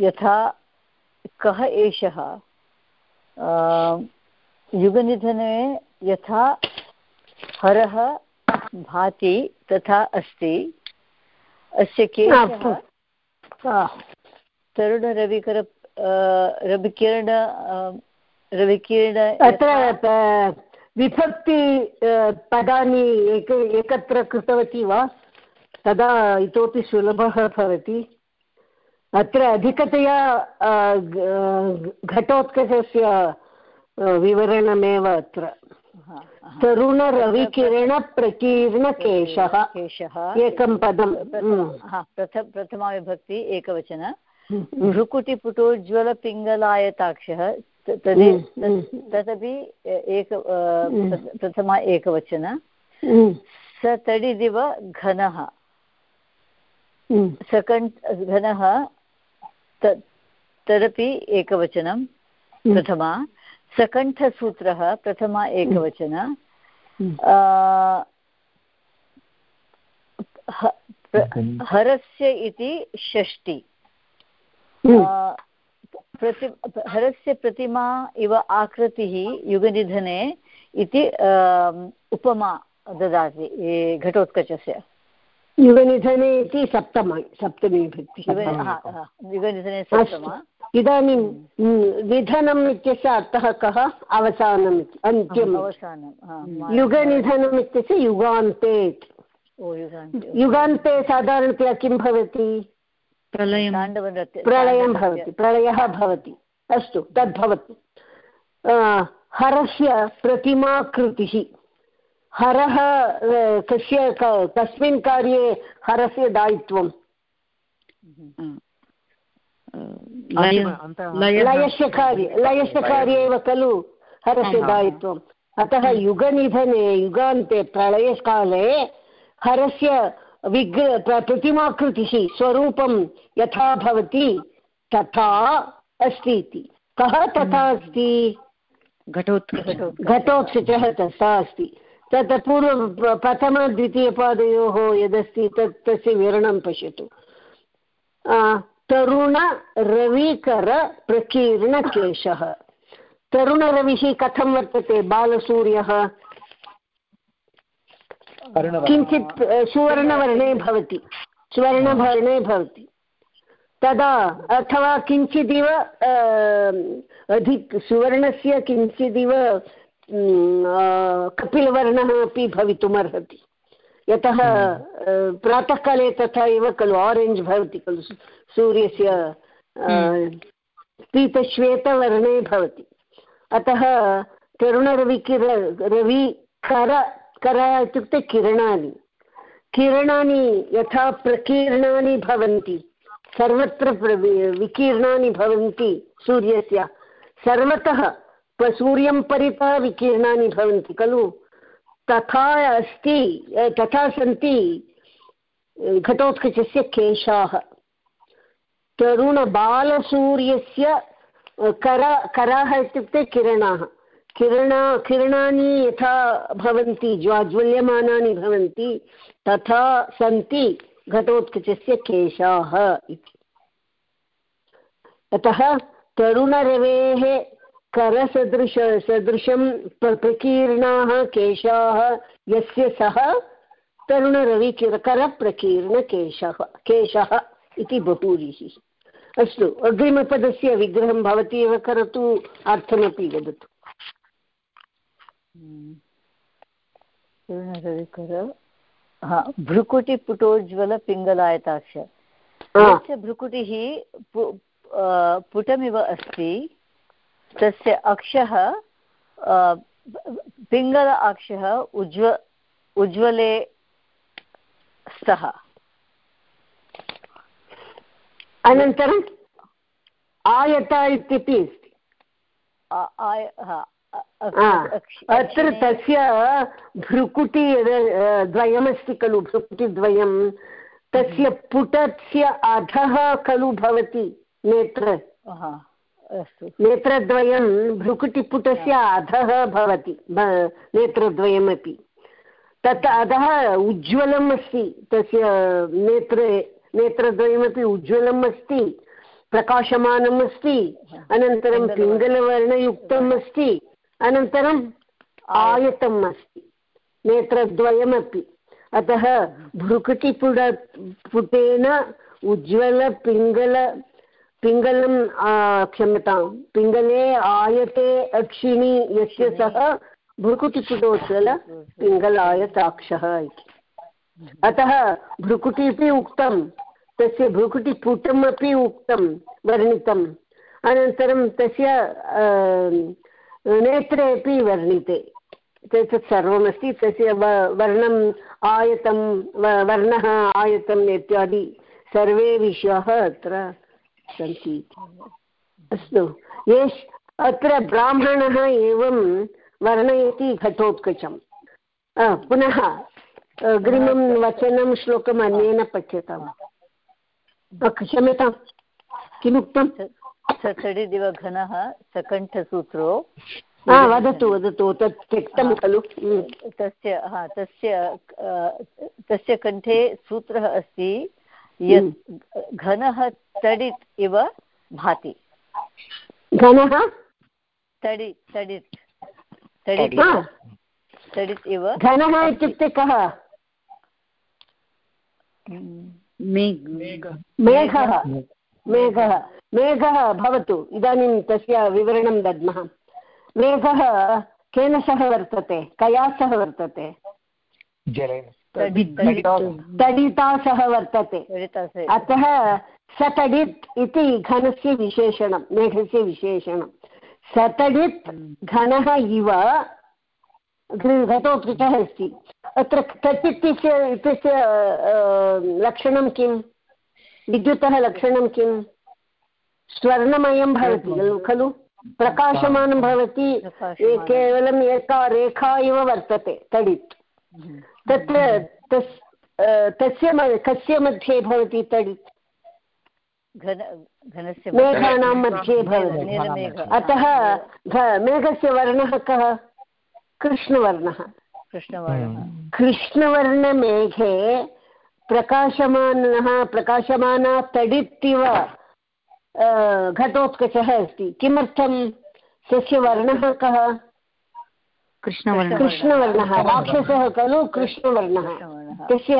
यथा कः एषः? युगनिधने यथा हरः भाति तथा अस्ति। अस्य केशः आ, तरुणरविकर रविकिरण रविकिरण अत्र विभक्ति पदानि एक एकत्र कृतवती वा? तदा इतोपि सुलभः भवति। अत्र अधिकतया घटोत्कचस्य विवरणमेव अत्र। तरुणरविकिरणप्रकीर्णकेशः केशः। एकं पदं प्रथम- हा प्रथमा विभक्ति एकवचन। भ्रुकुटिपुटोज्ज्वलपिङ्गलायताक्षः तदि तदपि एक प्रथमा एकवचन। स तडिदिव घनः। सकण् घनः तदपि एकवचनं प्रथमा। सकण्ठसूत्रः प्रथमा एकवचन। हरस्य इति षष्टि। प्रति हरस्य प्रतिमा इव आकृतिः युगनिधने इति उपमा ददाति घटोत्कचस्य। युगनिधने इति सप्तम सप्तमी युगनिधने सप्तम। इदानीं निधनम् इत्यस्य अर्थः कः? अवसानम् इति अन्त्यम् अवसानं युगनिधनम् इत्यस्य युगान्ते युगान्ते साधारणतया किं भवति? प्रलयं भवति प्रलयः भवति अस्तु तद्भवतु। हरस्य प्रतिमाकृतिः हरः कस्य कस्मिन् कार्ये हरस्य दायित्वं लयस्य कार्ये लयस्य कार्ये एव खलु हरस्य दायित्वम्। अतः युगनिधने युगान्ते प्रलयकाले हरस्य विग्र प्रतिमाकृतिः स्वरूपं यथा भवति तथा अस्ति इति। कः तथा अस्ति? घटोत्कचः। तथा अस्ति। तत् पूर्वं प्रथमद्वितीयपादयोः यदस्ति तत् तस्य विवरणं पश्यतु। तरुणरविकरप्रकीर्णकेशः तरुणरविः कथं वर्तते? बालसूर्यः किञ्चित् सुवर्णवर्णे भवति। सुवर्णवर्णे भवति। तदा अथवा किञ्चिदिव अधिक सुवर्णस्य किञ्चिदिव कपिलवर्णः अपि भवितुमर्हति। यतः प्रातःकाले तथा एव खलु आरेञ्ज् भवति खलु। सूर्यस्य पीतश्वेतवर्णे भवति। अतः तरुणरविकिर रविकर कर इत्युक्ते किरणानि। किरणानि यथा प्रकीर्णानि भवन्ति, सर्वत्र विकीर्णानि भवन्ति सूर्यस्य। सर्वतः सूर्यं परितः विकीर्णानि भवन्ति, खलु? तथा अस्ति तथा सन्ति घटोत्कचस्य केशाः। तरुणबालसूर्यस्य कर कराः इत्युक्ते किरणाः। किरणा, किरणानि यथा भवन्ति, ज्वाज्वल्यमानानि भवन्ति, तथा सन्ति घटोत्कचस्य केशाः इति। अतः तरुणरवेः करसदृश, सदृशं प्रकीर्णाः केशाः, यस्य सः तरुणरविकिर करप्रकीर्णकेशः, केशः इति बहुरीः। अस्तु, अग्रिमपदस्य विग्रहं भवती एव करोतु, अर्थमपि वदतु। भ्रुकुटिपुटोज्ज्वलपिङ्गलायताक्ष भ्रुकुटिः पुटमिव अस्ति तस्य अक्षः पिङ्गल अक्षः उज्व उज्ज्वले स्तः अनन्तरम् आयता इत्यपि अस्ति अत्र तस्य भ्रुकुटि द्वयमस्ति खलु भ्रुकुटिद्वयं तस्य पुटस्य अधः खलु भवति नेत्र। नेत्रद्वयं भ्रुकुटिपुटस्य अधः भवति नेत्रद्वयमपि। तत् अधः उज्ज्वलम् अस्ति तस्य नेत्रे नेत्रद्वयमपि उज्ज्वलम् अस्ति प्रकाशमानम् अस्ति अनन्तरं पिङ्गलवर्णयुक्तम् अस्ति। अनन्तरम् आयतम् अस्ति नेत्रद्वयमपि। अतः भ्रुकुटिपुट पुटेन उज्ज्वलपिङ्गल पिङ्गलं क्षम्यतां पिङ्गले आयते अक्षिणि यस्य सः भ्रुकुटिपुटोत्सल पिङ्गलायताक्षः इति। अतः भ्रुकुटि अपि उक्तं तस्य भ्रुकुटिपुटम् अपि उक्तं वर्णितम् अनन्तरं तस्य नेत्रे अपि वर्णिते। तत् सर्वमस्ति। तस्य वर्णम् आयतं वर्णः, आयतम् इत्यादि सर्वे विषयाः अत्र सन्ति। अस्तु। एष अत्र ब्राह्मणः एवं वर्णयति घटोत्कचम्। पुनः अग्रिमं वचनं श्लोकम् अन्येन पठ्यताम्। क्षम्यतां किमुक्तं सडिदिव घनः सकण्ठसूत्रो वदतु वदतु तत् त्यक्तं खलु। तस्य हा तस्य तस्य कण्ठे सूत्रः अस्ति यत् घनः तडित् इव भाति। घनः? तडि तडित् तडित् तडित् इव घनः इत्युक्ते कः? मेघः। मेघः। मेघः भवतु इदानीं तस्य विवरणं दद्मः। मेघः केन सह वर्तते? कया सह वर्तते? तडिता। सह वर्तते। अतः सतडित् इति घनस्य विशेषणं मेघस्य विशेषणं। सतडित् घनः इव घटोत्कृतः अस्ति। अत्र तत् इत्यस्य इत्यस्य लक्षणं किं विद्युतः लक्षणं किं स्वर्णमयं भवति खलु? प्रकाशमानं भवति केवलम् एका रेखा इव वर्तते तडित्। तत्र तस् तस्य कस्य मध्ये भवति तडित्? मेघानां मध्ये भवति। अतः मेघस्य वर्णः कः? कृष्णवर्णः। कृष्णवर्णः। कृष्णवर्णमेघे प्रकाशमानः प्रकाशमाना तडित्तिव घटोत्कचः अस्ति। किमर्थं? तस्य वर्णः कः? कृष्णवर्णः। कृष्णवर्णः। राक्षसः खलु कृष्णवर्णः। तस्य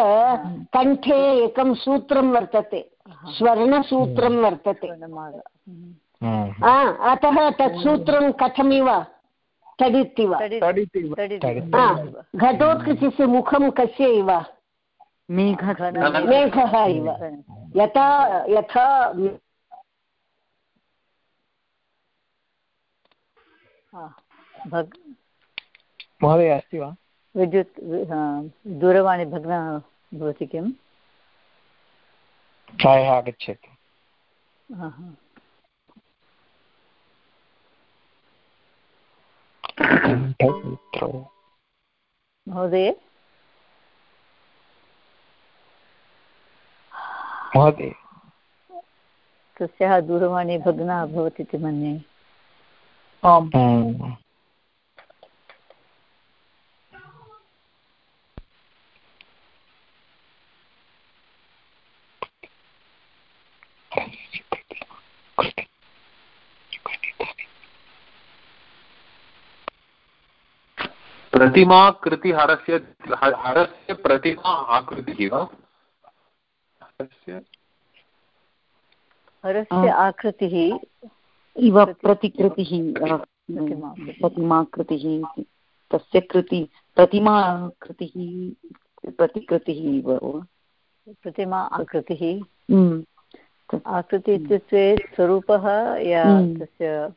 कण्ठे एकं सूत्रं वर्तते। स्वर्णसूत्रं वर्तते। अतः तत् सूत्रं कथमिव? तडित्तिव घटोत्कचस्य मुखं कस्य इव? मेघः। इव। यथा यथा महोदय अस्ति वा? विद्युत् दूरवाणी भग्ना भवति किम्? प्रायः आगच्छति। महोदय? महोदय। तस्याः दूरवाणी भग्ना अभवत् इति मन्ये। आम् प्रतिमाकृति हरस्य हरस्य प्रतिमा आकृतिः वा? हरस्य? हरस्य आकृतिः इव प्रतिकृतिः प्रतिमाकृतिः तस्य कृति प्रतिमाकृतिः प्रतिकृतिः इव प्रतिमा आकृतिः। आकृतिः इत्युक्ते स्वरूपः या तस्य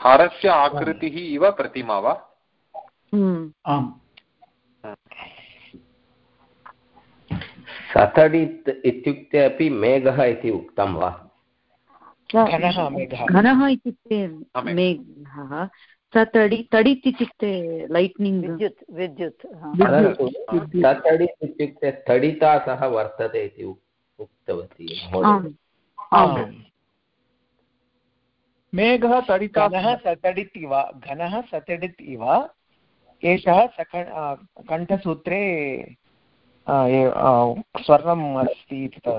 हारस्य आकृतिः इव प्रतिमा वा? आम्। सतडित् इत्युक्ते अपि मेघः इति उक्तं वा? घनः इत्युक्ते मेघः। तडि तडित् इत्युक्ते लैट्निङ्ग् विद्युत् विद्युत् इत्युक्ते तडिता सह वर्तते इति उक्तवती मेघः तडिता घनः सतडित् इव घनः सतडित् इव एषः कण्ठसूत्रे स्वर्णम् अस्ति इति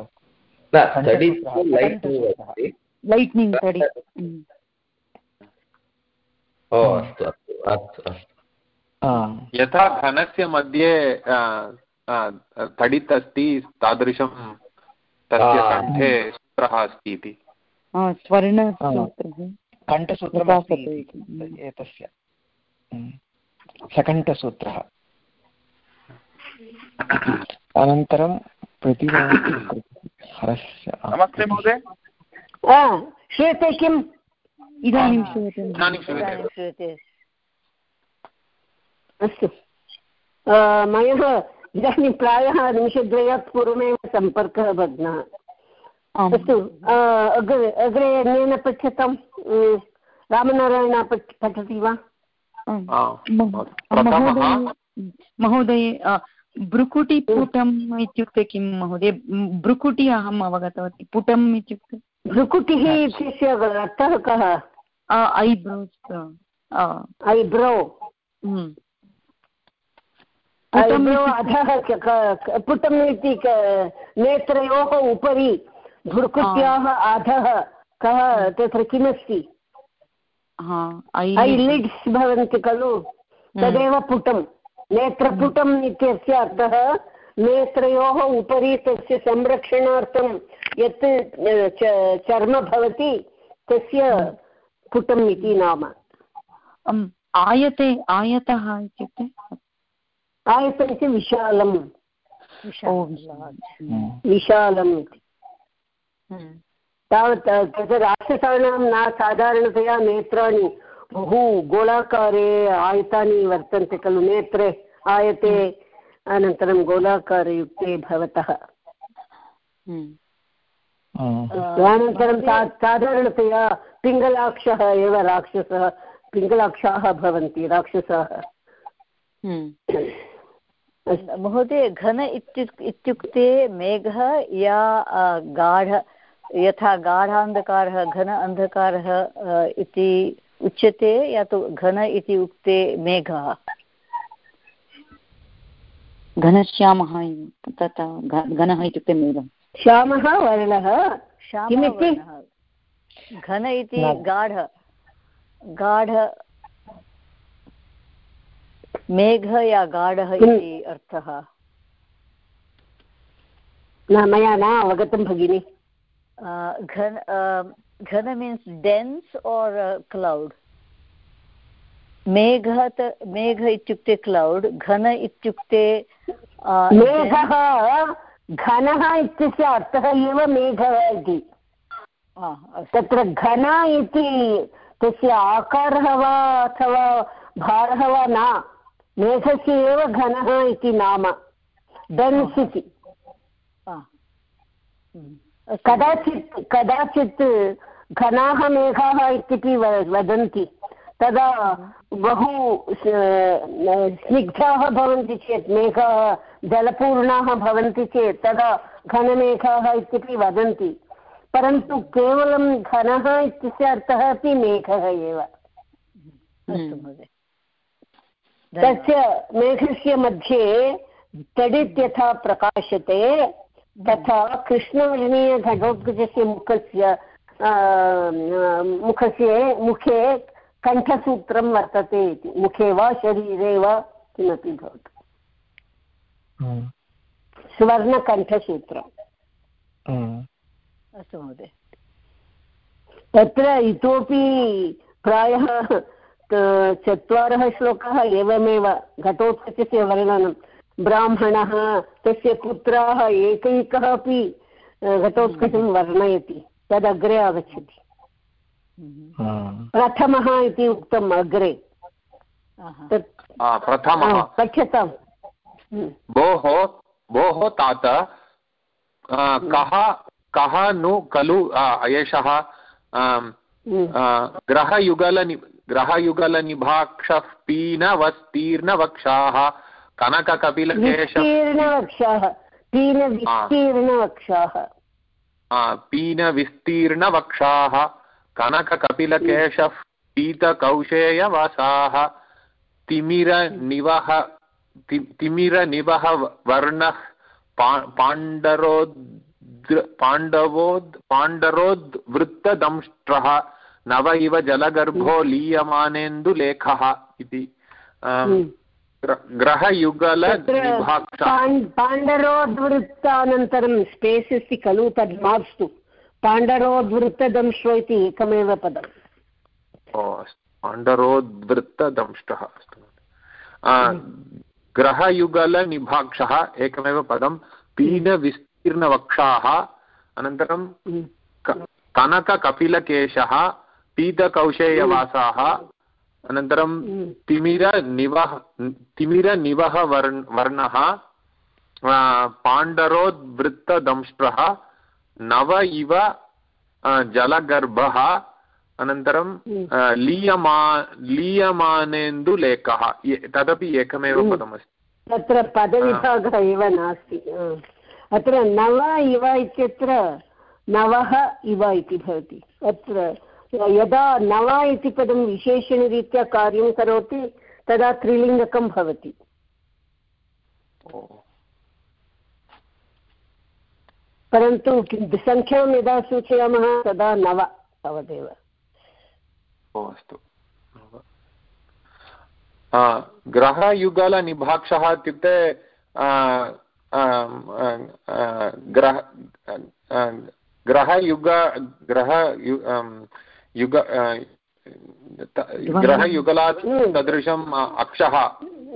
लैट्निङ्ग् तडि ओ अस्तु अस्तु अस्तु यथा घनस्य मध्ये तडित् अस्ति तादृशं तस्य कण्ठे सूत्रः अस्ति इति। स्वर्णसूत्रः कण्ठसूत्रमस्ति एतस्य। सकण्ठसूत्रः। अनन्तरं प्रतिमाहरस्य नमस्ते महोदय। श्रूयते किम्? इदानीं श्रूयते। अस्तु। मया इदानीं प्रायः निमिषद्वयात् पूर्वमेव सम्पर्कः भग्नः। अस्तु अग्रे अग्रे अन्येन पठ्यतां? रामनारायण पठति वा? महोदय भ्रुकुटिपुटम् इत्युक्ते किं महोदय? भ्रुकुटि अहम् अवगतवती। पुटम् इत्युक्ते? भ्रुकुटिः इत्यस्य अर्थः कः? ऐब्रोस् ऐब्रो ऐब्रो अधः पुटम् इति नेत्रयोः उपरि भ्रुकुट्याः अधः कः? तत्र किमस्ति? ऐलिड्स् भवन्ति खलु? तदेव पुटम् नेत्रपुटम् इत्यस्य अर्थः नेत्रयोः उपरि तस्य संरक्षणार्थं यत् चर्म भवति तस्य पुटम् इति नाम। आयते आयतः इत्युक्ते? आयतम् इति विशालं विशालम्। इति। तावत् तत् राक्षसानां न साधारणतया नेत्राणि बहु गोलाकारे आयतानि वर्तन्ते खलु नेत्रे आयते अनन्तरं गोलाकारयुक्ते भवतः। अनन्तरं साधारणतया पिङ्गलाक्षः एव राक्षसः पिङ्गलाक्षाः भवन्ति राक्षसाः। महोदय घन इत्युक्ते मेघः या गाढ यथा गाढान्धकारः घन अन्धकारः इति उच्यते या तु घन इति उक्ते मेघः? घनश्यामः तथा घनः इत्युक्ते मेघः। श्यामः वर्णः? किमिति? घन इति गाढ। गाढ। मेघ या गाढः इति अर्थः। न मया न अवगतं भगिनि। घन means dense or uh, cloud? मेघः मेघ इत्युक्ते क्लौड् घन इत्युक्ते मेघः घनः इत्यस्य अर्थः एव मेघः इति। तत्र घन इति तस्य आकारः वा अथवा भारः वा न मेघस्य एव घनः इति नाम। डेन्स् इति कदाचित् कदाचित् घनाः मेघाः इत्यपि वदन्ति। तदा बहु स्निग्धाः भवन्ति चेत् मेघाः जलपूर्णाः भवन्ति चेत् तदा घनमेघाः इत्यपि वदन्ति परन्तु केवलं घनः इत्यस्य अर्थः अपि मेघः एव। तस्य मेघस्य मध्ये तडित् यथा प्रकाशते तथा कृष्णवर्णीयघटोत्कचस्य मुखस्य मुखस्य मुखे कण्ठसूत्रं वर्तते इति। मुखे वा शरीरे वा किमपि भवतु। सुवर्णकण्ठसूत्रम् अस्तु महोदय। तत्र इतोपि प्रायः चत्वारः श्लोकाः एवमेव घटोत्कचस्य वर्णनं। ब्राह्मणः तस्य पुत्राः एकैकः अपि घटोत्कचं वर्णयति तदग्रे आगच्छति। प्रथमः इति उक्तम् अग्रे। प्रथमः। पठ्यताम्। भोः भोः तात कः कः नु खलु एषः ग्रहयुगलनि ग्रहयुगलनिभाक्षः पीनवस्तीर्णवक्षाः पीनविस्तीर्णवक्षाः पीनविस्तीर्णवक्षाः कनककपिलकेशः पीतकौशेयवासाः तिमिरनिवह तिमिरनिवह वर्णः पाण्डरोद् पाण्डवोद् पाण्डरोद्वृत्तदंष्ट्रः नव इव जलगर्भो लीयमानेन्दुलेखः इति। ग्रहयुगल पाण्डरोद्वृत्तानन्तरं स्पेस् अस्ति खलु तद् मास्तु। पाण्डरोद्वृत्तदंश्व इति एकमेव पदम्। पाण्डरोद्वृत्तदंष्टः अस्तु। ग्रहयुगलनिभाक्षः एकमेव पदं पीनविस्तीर्णवक्षाः अनन्तरं कनककपिलकेशः पीतकौशेयवासाः, अनन्तरं तिमिरनिवः तिमिरनिवः वर्ण वर्णः पाण्डरोद्वृत्तदंष्ट्रः, नव इव जलगर्भः अनन्तरं लीयमा लीयमानेन्दुलेखः तदपि एकमेव पदमस्ति। तत्र पदविभागः एव नास्ति अत्र नव इव इत्यत्र नवः इव इति भवति। अत्र यदा नव इति पदं विशेषणरीत्या कार्यं करोति तदा त्रिलिङ्गकं भवति। परन्तु सङ्ख्यां यदा सूचयामः तदा नव तावदेव। अस्तु। ग्रहयुगलनिभाक्षः इत्युक्ते ग्रह ग्रहयुग ग्रह युग ग्रहयुगलात् सदृशम् अक्षः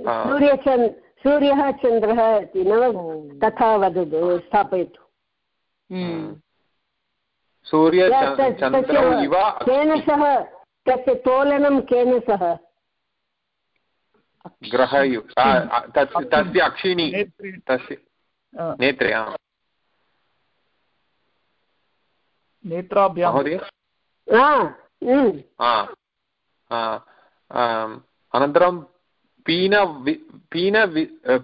सूर्यचन्द् सूर्यः चन्द्रः इति न तथा वदतु स्थापयतु। हम्म। सूर्यचन्द्रौ इव केन सह तस्य तोलनं केन सह? ग्रहयु तस्य अक्षिणी। तस्य नेत्रे नेत्राभ्यां अनन्तरं पीन पीन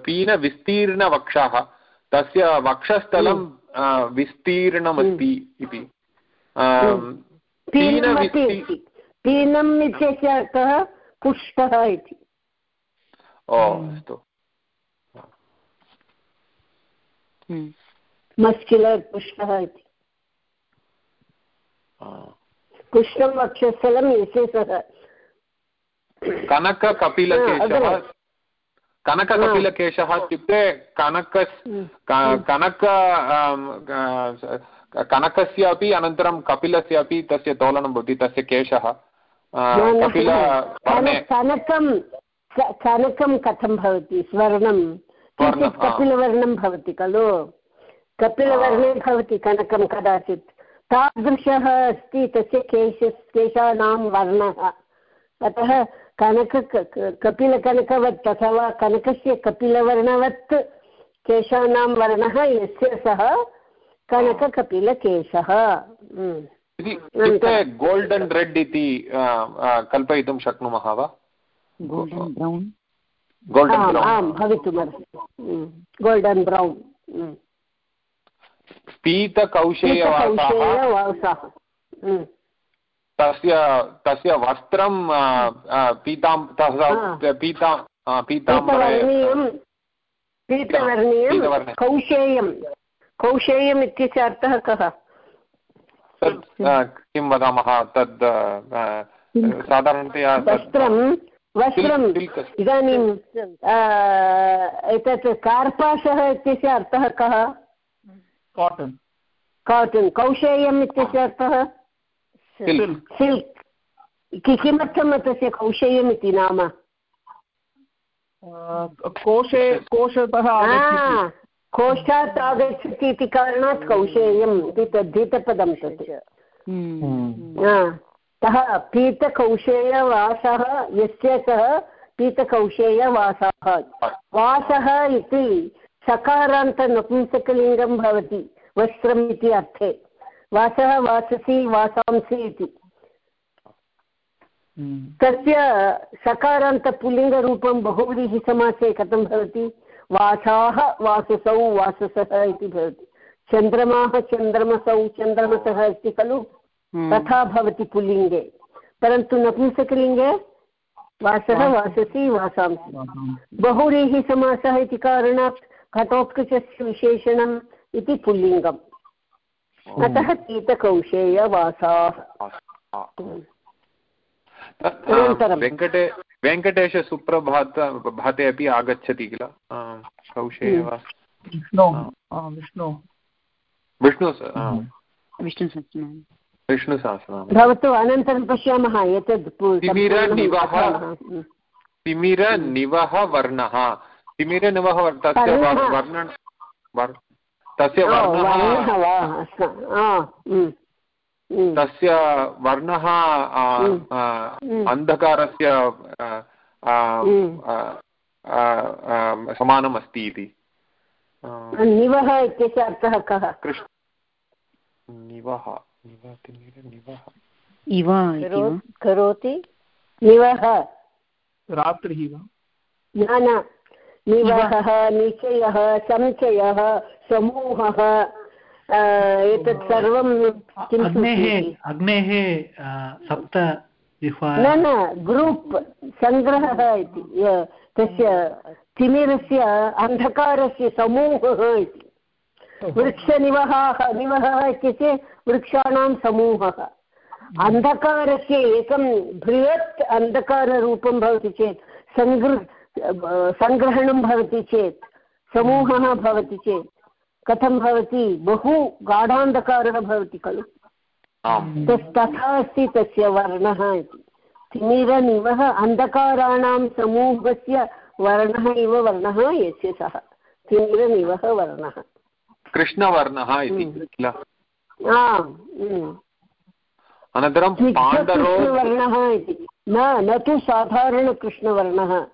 पीनविस्तीर्णवक्षः तस्य वक्षस्थलं विस्तीर्णमस्ति इति। पीनम् इत्यस्य अर्थः पुष्पः इति। ओ अस्तु। मस्क्युलर् पुष्पः इति। वक्षस्थलं यस्य सः कनककपिलकेशः। कनककपिलकेशः इत्युक्ते कनक कनक कनकस्य अपि अनन्तरं कपिलस्य अपि तस्य तोलनं भवति तस्य केशः। कनकं कनकं कथं भवति? स्वर्णं। किञ्चित् कपिलवर्णं भवति खलु? कपिलवर्णे भवति कनकं कदाचित्। तादृशः अस्ति तस्य केश केशानां वर्णः। अतः कनक कपिलकनकवत् अथवा कनकस्य कपिलवर्णवत् केशानां वर्णः यस्य सः कनककपिलकेशः। गोल्डन् रेड् इति कल्पयितुं शक्नुमः वा? आम् भवितुमर्हति गोल्डन् ब्रौन् पीतकौशेयवासः? तस्य तस्य वस्त्रं पीतां पीता पीतवर्णीयं कौशेयं कौशेयम् इत्यस्य अर्थः कः? किं वदामः? तद् साधारणतया वस्त्रं? वस्त्रम् इदानीम् एतत् कार्पासः इत्यस्य अर्थः कः? काटन्। काटन्। कौशेयम् इत्यस्य अर्थः? सिल्क्। किमर्थं तस्य कौशेयम् इति नाम? कोशे कोशतः कोष्ठात् आगच्छति इति कारणात् कौशेयम् इति तद्धितपदं तत् सः पीतकौशेयवासः यस्य सः पीतकौशेयवासः। वासः इति सकारान्तनपुंसकलिङ्गं भवति वस्त्रम् इति अर्थे। वासः वाससि वासांसि इति। तस्य सकारान्तपुल्लिङ्गरूपं बहुव्रीहिसमासे कथं भवति? वासाः वाससौ वाससः इति भवति। चन्द्रमाः चन्द्रमसौ चन्द्रमसः अस्ति खलु? तथा भवति पुल्लिङ्गे। परन्तु नपुंसकलिङ्गे वासः वाससि वासांसि। बहुव्रीहि समासः इति कारणात् घटोत्कचस्य विशेषणम् इति पुल्लिङ्गम्। अतः कीटकौशेयवासाः वेङ्कटे वेङ्कटेशसुप्रभात भाते अपि आगच्छति किल? कौशेयवास विष्णु. विष्णु. विष्णु विष्णुसहस्रनाम विष्णुसहस्रनाम भवतु अनन्तरं पश्यामः एतद् तिमिरनिवः तिमिरनिवः वर्णः. तिमिरनिवः तस्य वर्णन तस्य वर्णः तस्य वर्णः अन्धकारस्य समानम् अस्ति इति. निवः इत्यस्य अर्थः कः? निवः निवः करोति? निवः। रात्रिः वा? न न। निवहः निचयः संचयः समूहः। एतत् सर्वं अग्नेः अग्नेः सप्त न न ग्रूप् सङ्ग्रहः इति तस्य तिमिरस्य अन्धकारस्य समूहः इति। वृक्षनिवहाः निवहः इत्युक्ते वृक्षाणां समूहः। अन्धकारस्य एकं बृहत् अन्धकाररूपं भवति चेत् सङ्गृ सङ्ग्रहणं भवति चेत् समूहः भवति चेत् कथं भवति? बहु गाढान्धकारः भवति खलु। तथा अस्ति तस्य वर्णः इति। तिमिरनिवः अन्धकाराणां समूहस्य वर्णः इव वर्णः यस्य सः। तिमिरनिवः वर्णः। कृष्णवर्णः इति किल? अनन्तरं कृष्णवर्णः इति। न न तु साधारणकृष्णवर्णः।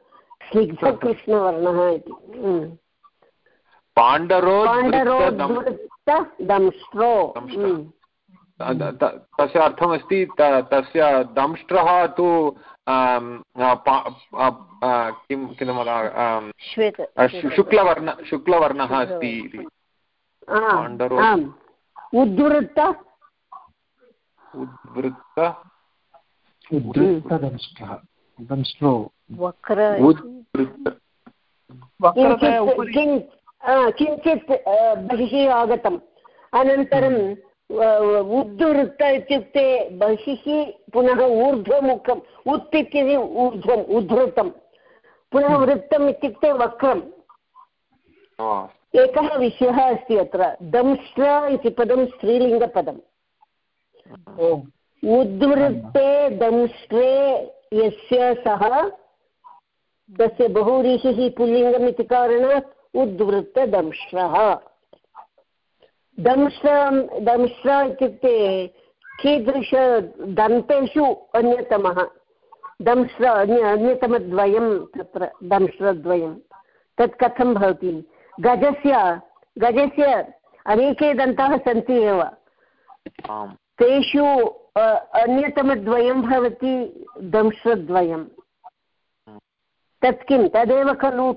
स्निग्धकृष्णवर्णः इति। पाण्डरो दंष्ट्रो। तस्य अर्थमस्ति तस्य दंष्ट्रः तु किं किं शुक्लवर्ण शुक्लवर्णः अस्ति इति। उद्वृत्त उद्वृत्त उद्वृत्तदंष्ट्रः दंष्ट्रो। किञ्चित् बहिः आगतम् अनन्तरं उद्वृत्त इत्युक्ते बहिः पुनः ऊर्ध्वमुखम् उत् इत्यपि ऊर्ध्वम् उद्धृतं पुनः वृत्तम् इत्युक्ते वक्रम् एकः विषयः अस्ति अत्र. दंष्ट्र इति पदं स्त्रीलिङ्गपदम् उद्वृत्ते दंष्ट्रे यस्य सः तस्य बहुरीषिः पुल्लिङ्गम् इति कारणात् उद्वृत्तदंष्ट्रः दंष्ट्र दंष्ट्र इत्युक्ते कीदृशदन्तेषु अन्यतमः। दंष्ट्र अन्य अन्यतमद्वयं तत्र दंष्ट्रद्वयं तत् कथं भवति? गजस्य गजस्य अनेके दन्ताः सन्ति एव। तेषु अन्यतमद्वयं भवति दंष्ट्रद्वयं तत् किं? तदेव खलु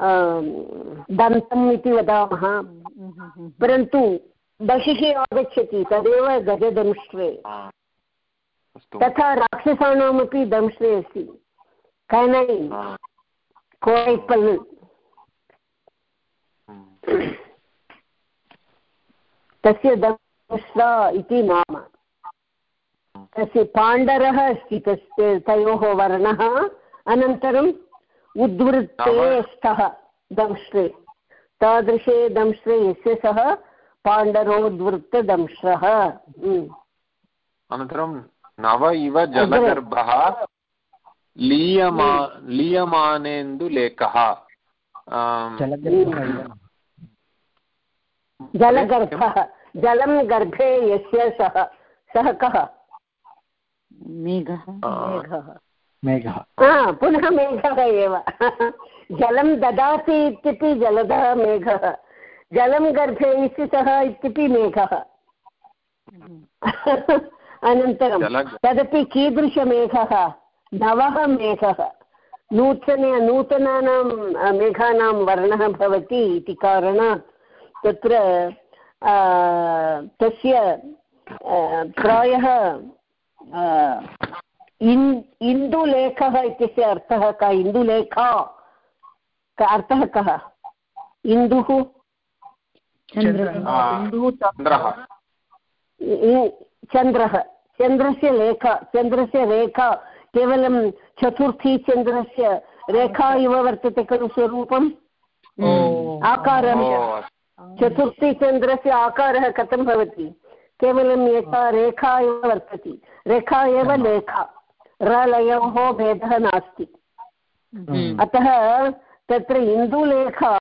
दन्तम् इति वदामः। परन्तु बहिः आगच्छति तदेव गजदंष्ट्रे तथा राक्षसानामपि दंष्ट्रे अस्ति। कैनै कोयैपल्। तस्य दंष्ट्रा इति नाम। तस्य पाण्डरः अस्ति तस्य तयोः वर्णः। अनन्तरम् उद्वृत्ते स्तः दंष्ट्रे। तादृशे दंष्ट्रे यस्य सः पाण्डरोद्वृत्तदंश्रः अनन्तरं नव इव जलगर्भः लीयमा लीयमानेन्दुलेखः जलगर्भः जलं गर्भे यस्य सः। सः कः? मेघः। मेघः। पुनः मेघः एव। जलं ददाति इत्यपि जलदः मेघः। जलं गर्भे स्थितः इत्यपि मेघः। अनन्तरं तदपि कीदृशमेघः? नवः मेघः। नूतने नूतनानां मेघानां वर्णः भवति इति कारणात् तत्र तस्य प्रायः इन् इन्दुलेखः इत्यस्य अर्थः कः? इन्दुलेखा अर्थः कः? इन्दुः चन्द्रः। चन्द्रस्य लेखा चन्द्रस्य रेखा केवलं चतुर्थी चन्द्रस्य रेखा इव वर्तते खलु स्वरूपम्? आकारः। चतुर्थी चन्द्रस्य आकारः कथं भवति? केवलं एका रेखा एव वर्तते। रेखा एव लेखा। रलयोः भेदः नास्ति हम्म। अतः तत्र इन्दुलेखा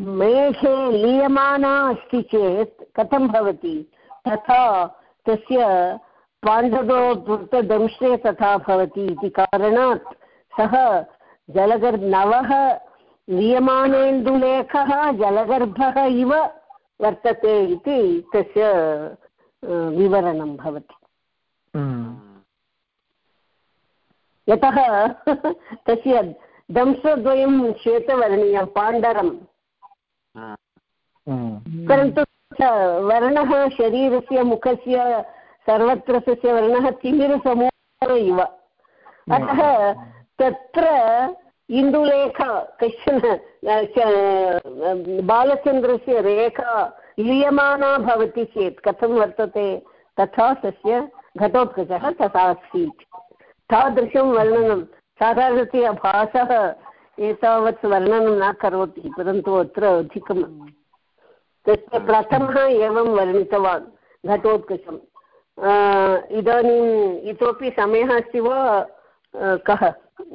मेघे लीयमाना अस्ति चेत् कथं भवति तथा तस्य पाण्डवोद्धृतदंशे तथा भवति इति कारणात् सः जलगर् नवः लीयमानेन्दुलेखः जलगर्भः इव वर्तते इति तस्य विवरणं भवति हम्म। यतः तस्य दंशद्वयं श्वेतवर्णीयं पाण्डरं हम्म। परन्तु वर्णः शरीरस्य मुखस्य सर्वत्र तस्य वर्णः तिमिरसमूह इव। अतः तत्र इन्दुलेखा कश्चन बालचन्द्रस्य रेखा लीयमाना भवति चेत् कथं वर्तते? तथा तस्य घटोत्कचः तथा अस्ति तादृशं वर्णनं। साधारणतया भासः एतावत् वर्णनं न करोति परन्तु अत्र अधिकं तस्य प्रथमः एवं वर्णितवान् घटोत्कचम् इदानीम् इतोपि समयः अस्ति वा? कः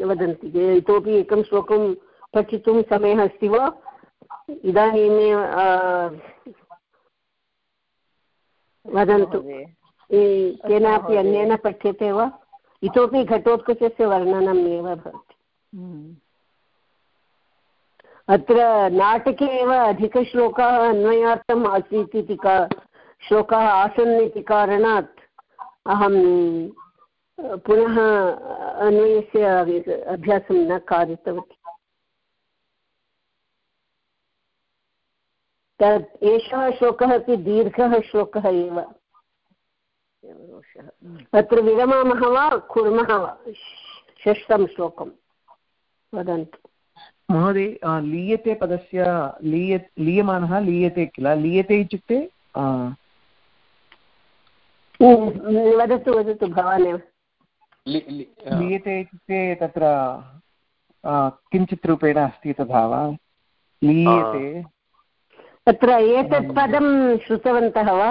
वदन्ति? इतोपि एकं श्लोकं पठितुं समयः अस्ति वा? इदानीमेव वदन्तु। केनापि अन्येन पठ्यते वा? इतोपि घटोत्कचस्य वर्णनम् एव भवति। हम्म। अत्र नाटके एव अधिकश्लोकाः अन्वयार्थम् आसीत् इति का श्लोकाः आसन् इति कारणात् अहं पुनः अन्वयस्य अभ्यासं न कारितवती। तत् एषः श्लोकः अपि दीर्घः श्लोकः एव। अत्र विरमामः वा कुर्मः वा? षष्ठं श्लोकं वदन्तु। महोदय लीयते पदस्य लीय लीयमानः लीयते किल? लीयते इत्युक्ते वदतु वदतु भवानेव। लीयते इत्युक्ते तत्र किञ्चित् रूपेण अस्ति तथा वा? लीयते। तत्र एतत् पदं श्रुतवन्तः वा?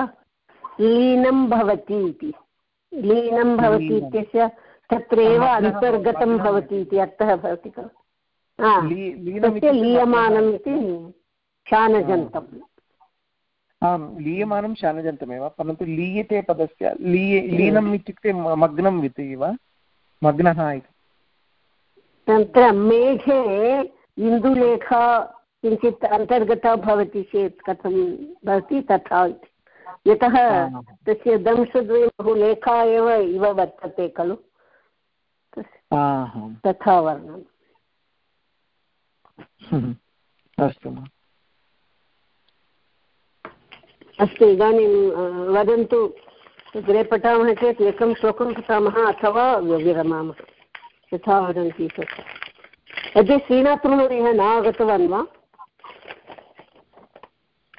लीनं भवति इति। लीनं भवति इत्यस्य तत्रैव अन्तर्गतं भवति इति अर्थः भवति खलु। तस्य लीयमानम् इति शानजन्तम्। आम् लीयमानं शानजन्तमेव परन्तु लीयते पदस्य लीये लीनम् इत्युक्ते मग्नम् इति वा? मग्नः इति। तत्र मेघे इन्दुलेखा किञ्चित् अन्तर्गता भवति चेत् कथं भवति तथा इति। यतः तस्य दंशद्वयं बहु लेखा एव इव वर्तते खलु? तथा वर्णनम् अस्तु अस्तु इदानीं वदन्तु अग्रे पठामः चेत् एकं श्लोकं पठामः अथवा विरमामः यथा वदन्ति तथा अद्य श्रीनाथमहोदयः न आगतवान् वा?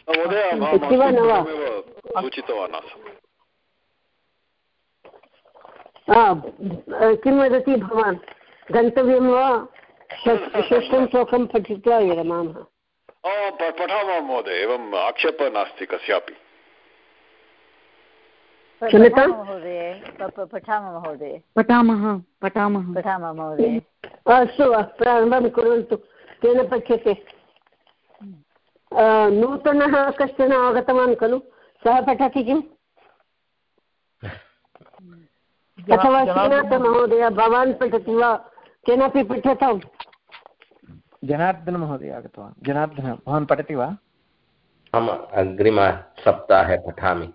अस्ति वा न वा? किं वदति भवान्? गन्तव्यं वा? षष्ठं श्लोकं पठित्वा विरमामः। पठामः महोदय एवम् आक्षेपः नास्ति कस्यापि। पठामः महोदय पठामः पठामः पठामः। महोदय। अस्तु प्रारम्भं कुर्वन्तु केन पठ्यते। नूतनः कश्चन आगतवान् खलु सः पठति किम् अथवा श्रीनाथमहोदय भवान् पठति वा केनापि पठ्यताम् जनार्दनमहोदय आगतवान् जनार्दन भवान् पठति वा अहम् अग्रिमसप्ताहे पठामि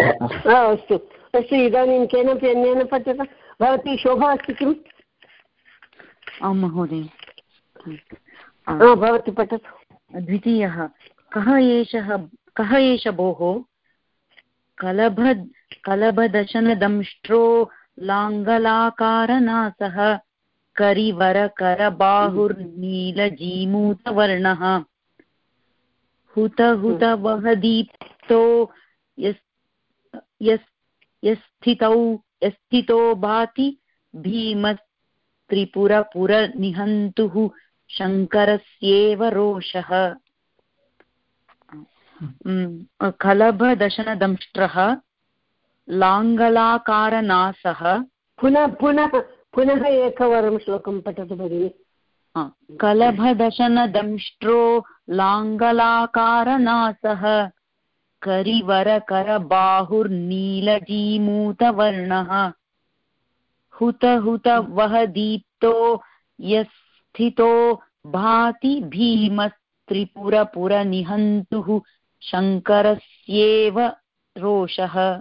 अस्तु अस्तु इदानीं केनापि अन्येन पठ्यता भवती शोभा अस्ति किम् आं महोदय भवती पठतु द्वितीयः, कः एषः, कः एष भोः? कलभ, कलभदशनदंष्ट्रो लाङ्गलाकारनासः करिवरकरबाहुर्नीलजीमूतवर्णः हुत हुत वहदीप्तो यस्थितौ, यस्थितो भाति, भीमस्त्रिपुरपुरनिहन्तुः शङ्करस्येव रोषः। कलभदशनदंष्ट्रः लाङ्गलाकारनासः। पुनः पुनः पुनः एकवारं श्लोकं पठतु भगिनि। कलभदशनदंष्ट्रो लाङ्गलाकारनासः। करिवरकरबाहुर्नीलजीमूतवर्णः। हुत हुत वह यस्थितो भाति भीमस्त्रिपुरपुरनिहन्तुः शङ्करस्येव रोषः।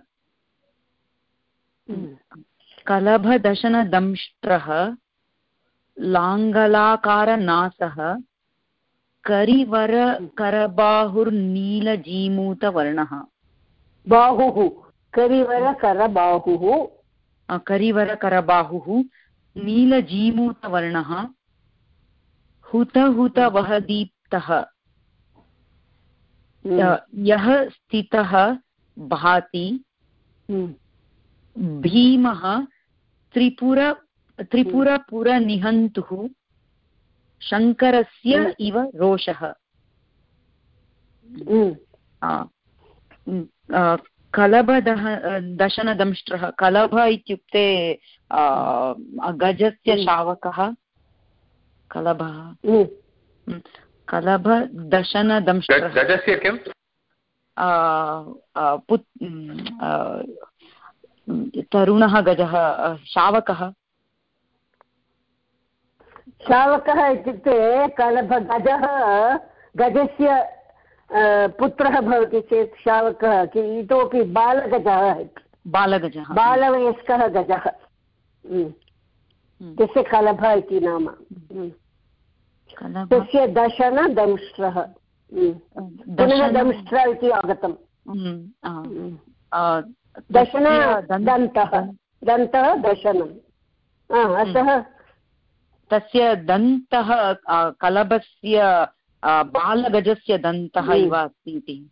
कलभदशनदंष्ट्रः लाङ्गलाकारनासः करिवरकरबाहुर्नीलजीमूतवर्णः। बाहुः करिवरकरबाहुः। करिवरकरबाहुः नीलजीमूतवर्णः। हुतहुतवहदीप्तः हम्म। यः स्थितः भाति हम्म। भीमः त्रिपुर त्रिपुरपुरनिहन्तुः शङ्करस्य हम्म। इव रोषः। कलभदः दशनदंष्ट्रः। कलभ इत्युक्ते गजस्य शावकः। कलभः। कलभ दशनदंष्ट्रः गजस्य किं तरुणः गजः शावकः। शावकः इत्युक्ते कलभ गजः गजस्य पुत्रः भवति चेत् शावकः इतोपि बालगजः बालगजः। बालवयस्कः गजः। हम्म। हम्म। तस्य कलभ इति नाम। हम्म। तस्य दशन दंष्ट्रः। पुनः दंष्ट्र इति आगतम्। दशन दन्तः। दन्तः दशनम् अतः तस्य दन्तः कलभस्य बालगजस्य दन्तः। इव अस्ति इति।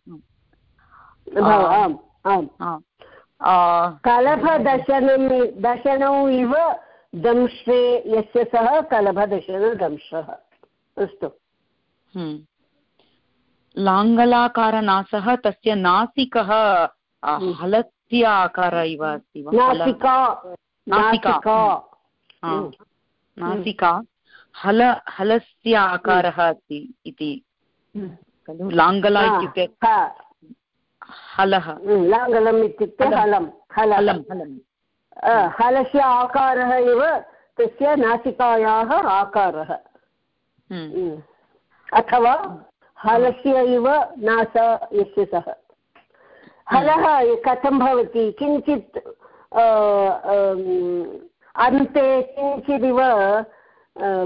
कलभदशनं दशनौ इव दंश्रे यस्य सः कलभदशनदंशः अस्तु। हम्म। लाङ्गलाकारनासः तस्य नासिकः हम्म। आकार इव अस्ति वा? नासिका। नासिका। नासिका। हल हलस्य आकारः अस्ति इति। खलु? लाङ्गला इत्युक्ते हलः। लाङ्गलम् इत्युक्ते हलं। हलं हलं हलस्य आकारः एव तस्य नासिकायाः आकारः। अथवा हलस्य इव नास यस्य सः। हलः कथं भवति? किञ्चित् अन्ते किञ्चिदिव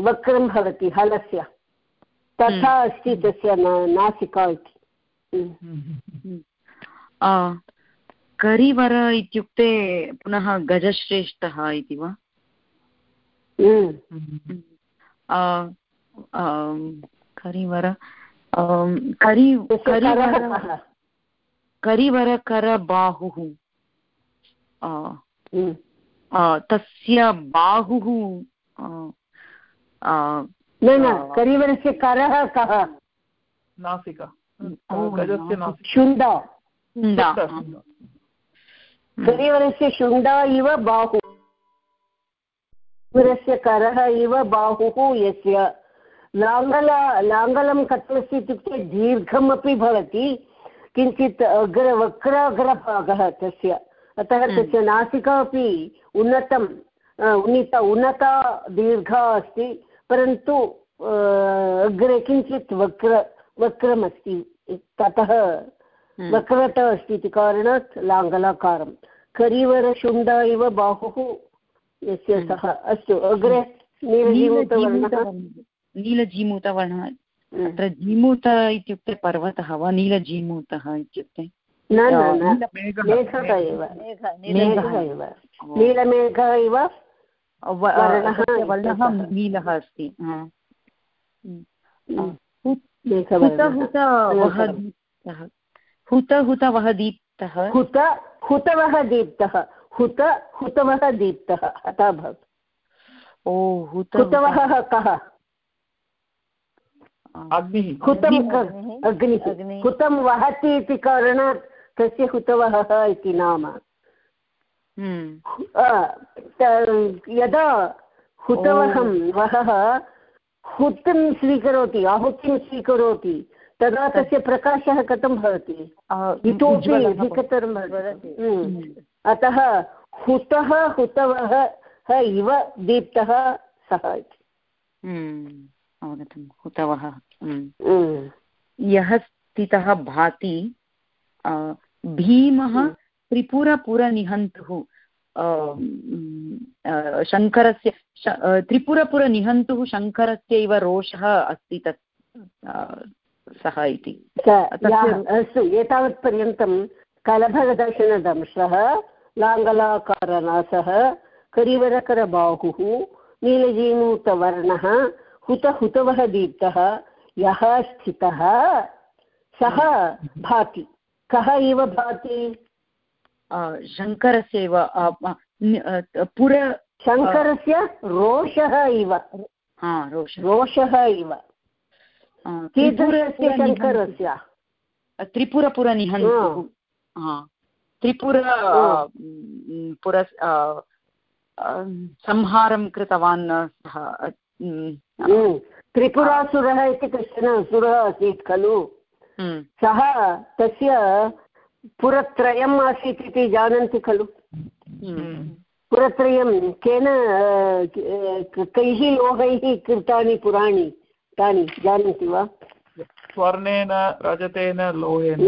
वक्रं भवति हलस्य। तथा हम्म। अस्ति तस्य नासिका इति। हम्म। करिवर इत्युक्ते पुनः गजश्रेष्ठः इति वा? हम्म। करिवर करि करिवर करिवरकरबाहुः। तस्य बाहुः न न करिवरस्य करः कः? नासिका। गजस्य शुण्डा करिवरस्य शुण्डा इव बाहु करिवरस्य करः इव बाहुः यस्य लाङ्गल लाङ्गलं कथमस्ति इत्युक्ते दीर्घमपि भवति किञ्चित् अग्र वक्राग्रभागः तस्य अतः हम्म। तस्य नासिका अपि उन्नतं उन्नीता उन्नता दीर्घा अस्ति परन्तु अग्रे किञ्चित् वक्र वक्रमस्ति ततः हम्म। वक्रता अस्ति इति कारणात् लाङ्गलाकारं करिवरशुण्ड इव बाहुः यस्य। सः अस्तु अग्रे नीलजीमूतवर्णः। नीलजीमूतवर्णः। अत्र जीमूत इत्युक्ते पर्वतः वा नीलजीमूतः इत्युक्ते? न मेघः एव। मेघः एव। नीलमेघः इव वर्णः नीलः अस्ति। हुत हुतवः दीप्तः हुत हुतवः दीप्तः। हुत हुतवः दीप्तः। अतः भवति ओ हुतवः। कः? अग्निः। हुतम् अग्निः। हुतं वहति इति कारणात् तस्य हुतवः इति नाम। हम्म। यदा हुतवहं वहः हुतिं स्वीकरोति आहुतिं स्वीकरोति तदा तस्य प्रकाशः कथं भवति? इतोपि अधिकतरं भवति। हम्म। अतः हुतः हुतवः इव दीप्तः सः इति। हम्म। अवगतं। हुतवः। यः स्थितः भाति भीमः त्रिपुरपुरनिहन्तुः शङ्करस्य त्रिपुरपुरनिहन्तुः शङ्करस्यैव रोषः अस्ति तत् सः इति। अस्तु एतावत्पर्यन्तं कलभदर्शनदंशः लाङ्गलाकारनासः करिवरकरबाहुः नीलजीनूतवर्णः हुतहुतवः दीप्तः यः स्थितः सः भाति। कः इव भाति? शङ्करस्य एव पुर शङ्करस्य रोषः इव। रोषः इव। कीदृशस्य शङ्करस्य त्रिपुरपुरनिहन्तुः त्रिपुर पुर संहारं कृतवान् सः त्रिपुरासुरः इति कश्चन असुरः आसीत् खलु सः तस्य पुरत्रयम् आसीत् इति जानन्ति खलु पुरत्रयं केन कैः लोहैः कृतानि पुराणि तानि जानन्ति वा? स्वर्णेन रजतेन लोहेन।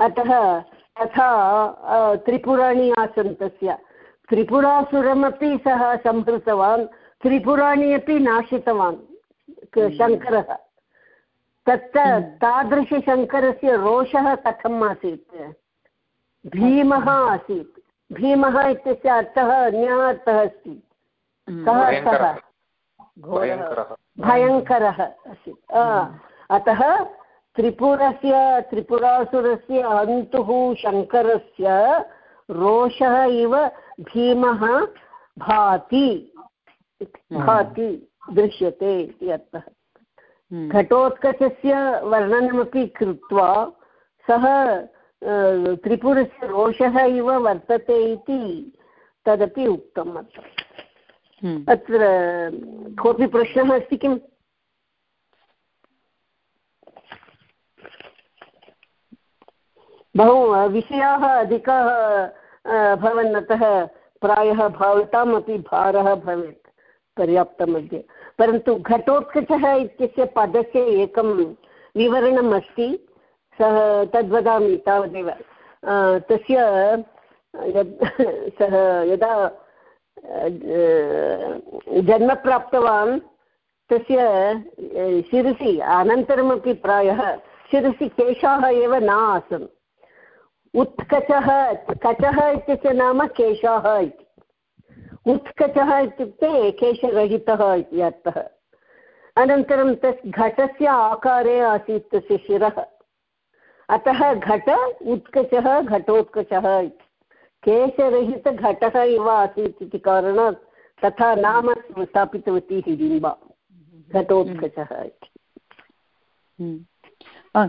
अतः तथा त्रिपुराणि आसन् तस्य। त्रिपुरासुरमपि सः संहृतवान् त्रिपुराणि अपि नाशितवान् शङ्करः। तत्र तादृशशङ्करस्य रोषः कथम् आसीत्? भीमः आसीत्। भीमः इत्यस्य अर्थः अन्यः अर्थः अस्ति। कः अर्थः भयङ्करः आसीत् अतः त्रिपुरस्य त्रिपुरासुरस्य हन्तुः शङ्करस्य रोषः इव भीमः भाति भाति दृश्यते इति अर्थः हम्म। घटोत्कचस्य वर्णनमपि कृत्वा सः त्रिपुरस्य रोषः इव वर्तते इति तदपि उक्तम् अत्र हम्म। अत्र, कोऽपि प्रश्नः अस्ति किम्? बहु, विषयाः अधिकाः भवन् अतः प्रायः भवतामपि भारः भवेत् पर्याप्तमध्ये। परन्तु घटोत्कचः इत्यस्य पदस्य एकं विवरणम् अस्ति। सः तद्वदामि तावदेव। तस्य, यद्, सः यदा जन्म प्राप्तवान् तस्य शिरसि, अनन्तरमपि प्रायः शिरसि केशाः एव न आसन्। उत्कचः, कचः इत्यस्य नाम केशाः इति। उत्कचः इत्युक्ते केशरहितः इति अर्थः। अनन्तरं तस्, घटस्य आकारे आसीत् तस्य शिरः। अतः घट, उत्कचः, घटोत्कचः इति। केशरहितघटः इव आसीत् इति कारणात् तथा नाम स्थापितवती हिडिम्बा घटोत्कचः इति।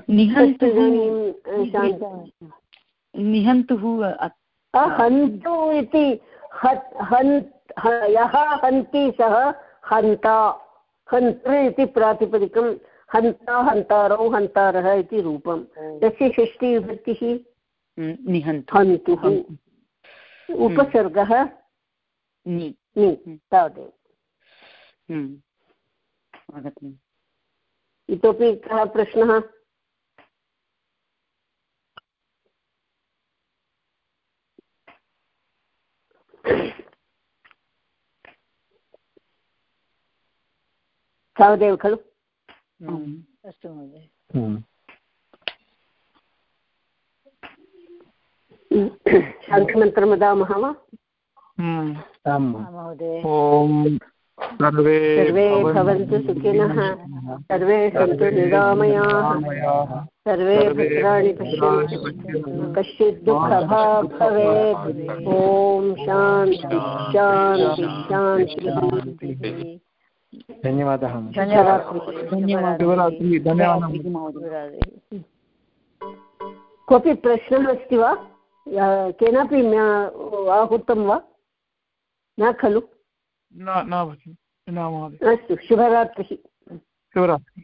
निहन्तुः हन्तु इति यः हन्ति सः हन्ता। हन्तृ इति प्रातिपदिकं हन्ता हन्तारौ हन्तारः इति रूपं। तस्य षष्टिविभक्तिः निहन्तु। हन्तुः। उपसर्गः तावदेव। इतोपि कः प्रश्नः? तावदेव खलु? अस्तु महोदय। शान्तिमन्त्रं वदामः वा सर्वे सर्वे भवन्तु सुखिनः सर्वे सन्तु निरामयाः। सर्वे भद्राणि पश्यन्तु। कश्चित् दुःखभाग् भवेत् ॐ शान्ति शान्ति शान्तिः। धन्यवादः। कोऽपि प्रश्नः अस्ति वा? केनापि आहूतं वा न खलु न भगिनि न महोदय अस्तु शुभरात्रिः शुभरात्रिः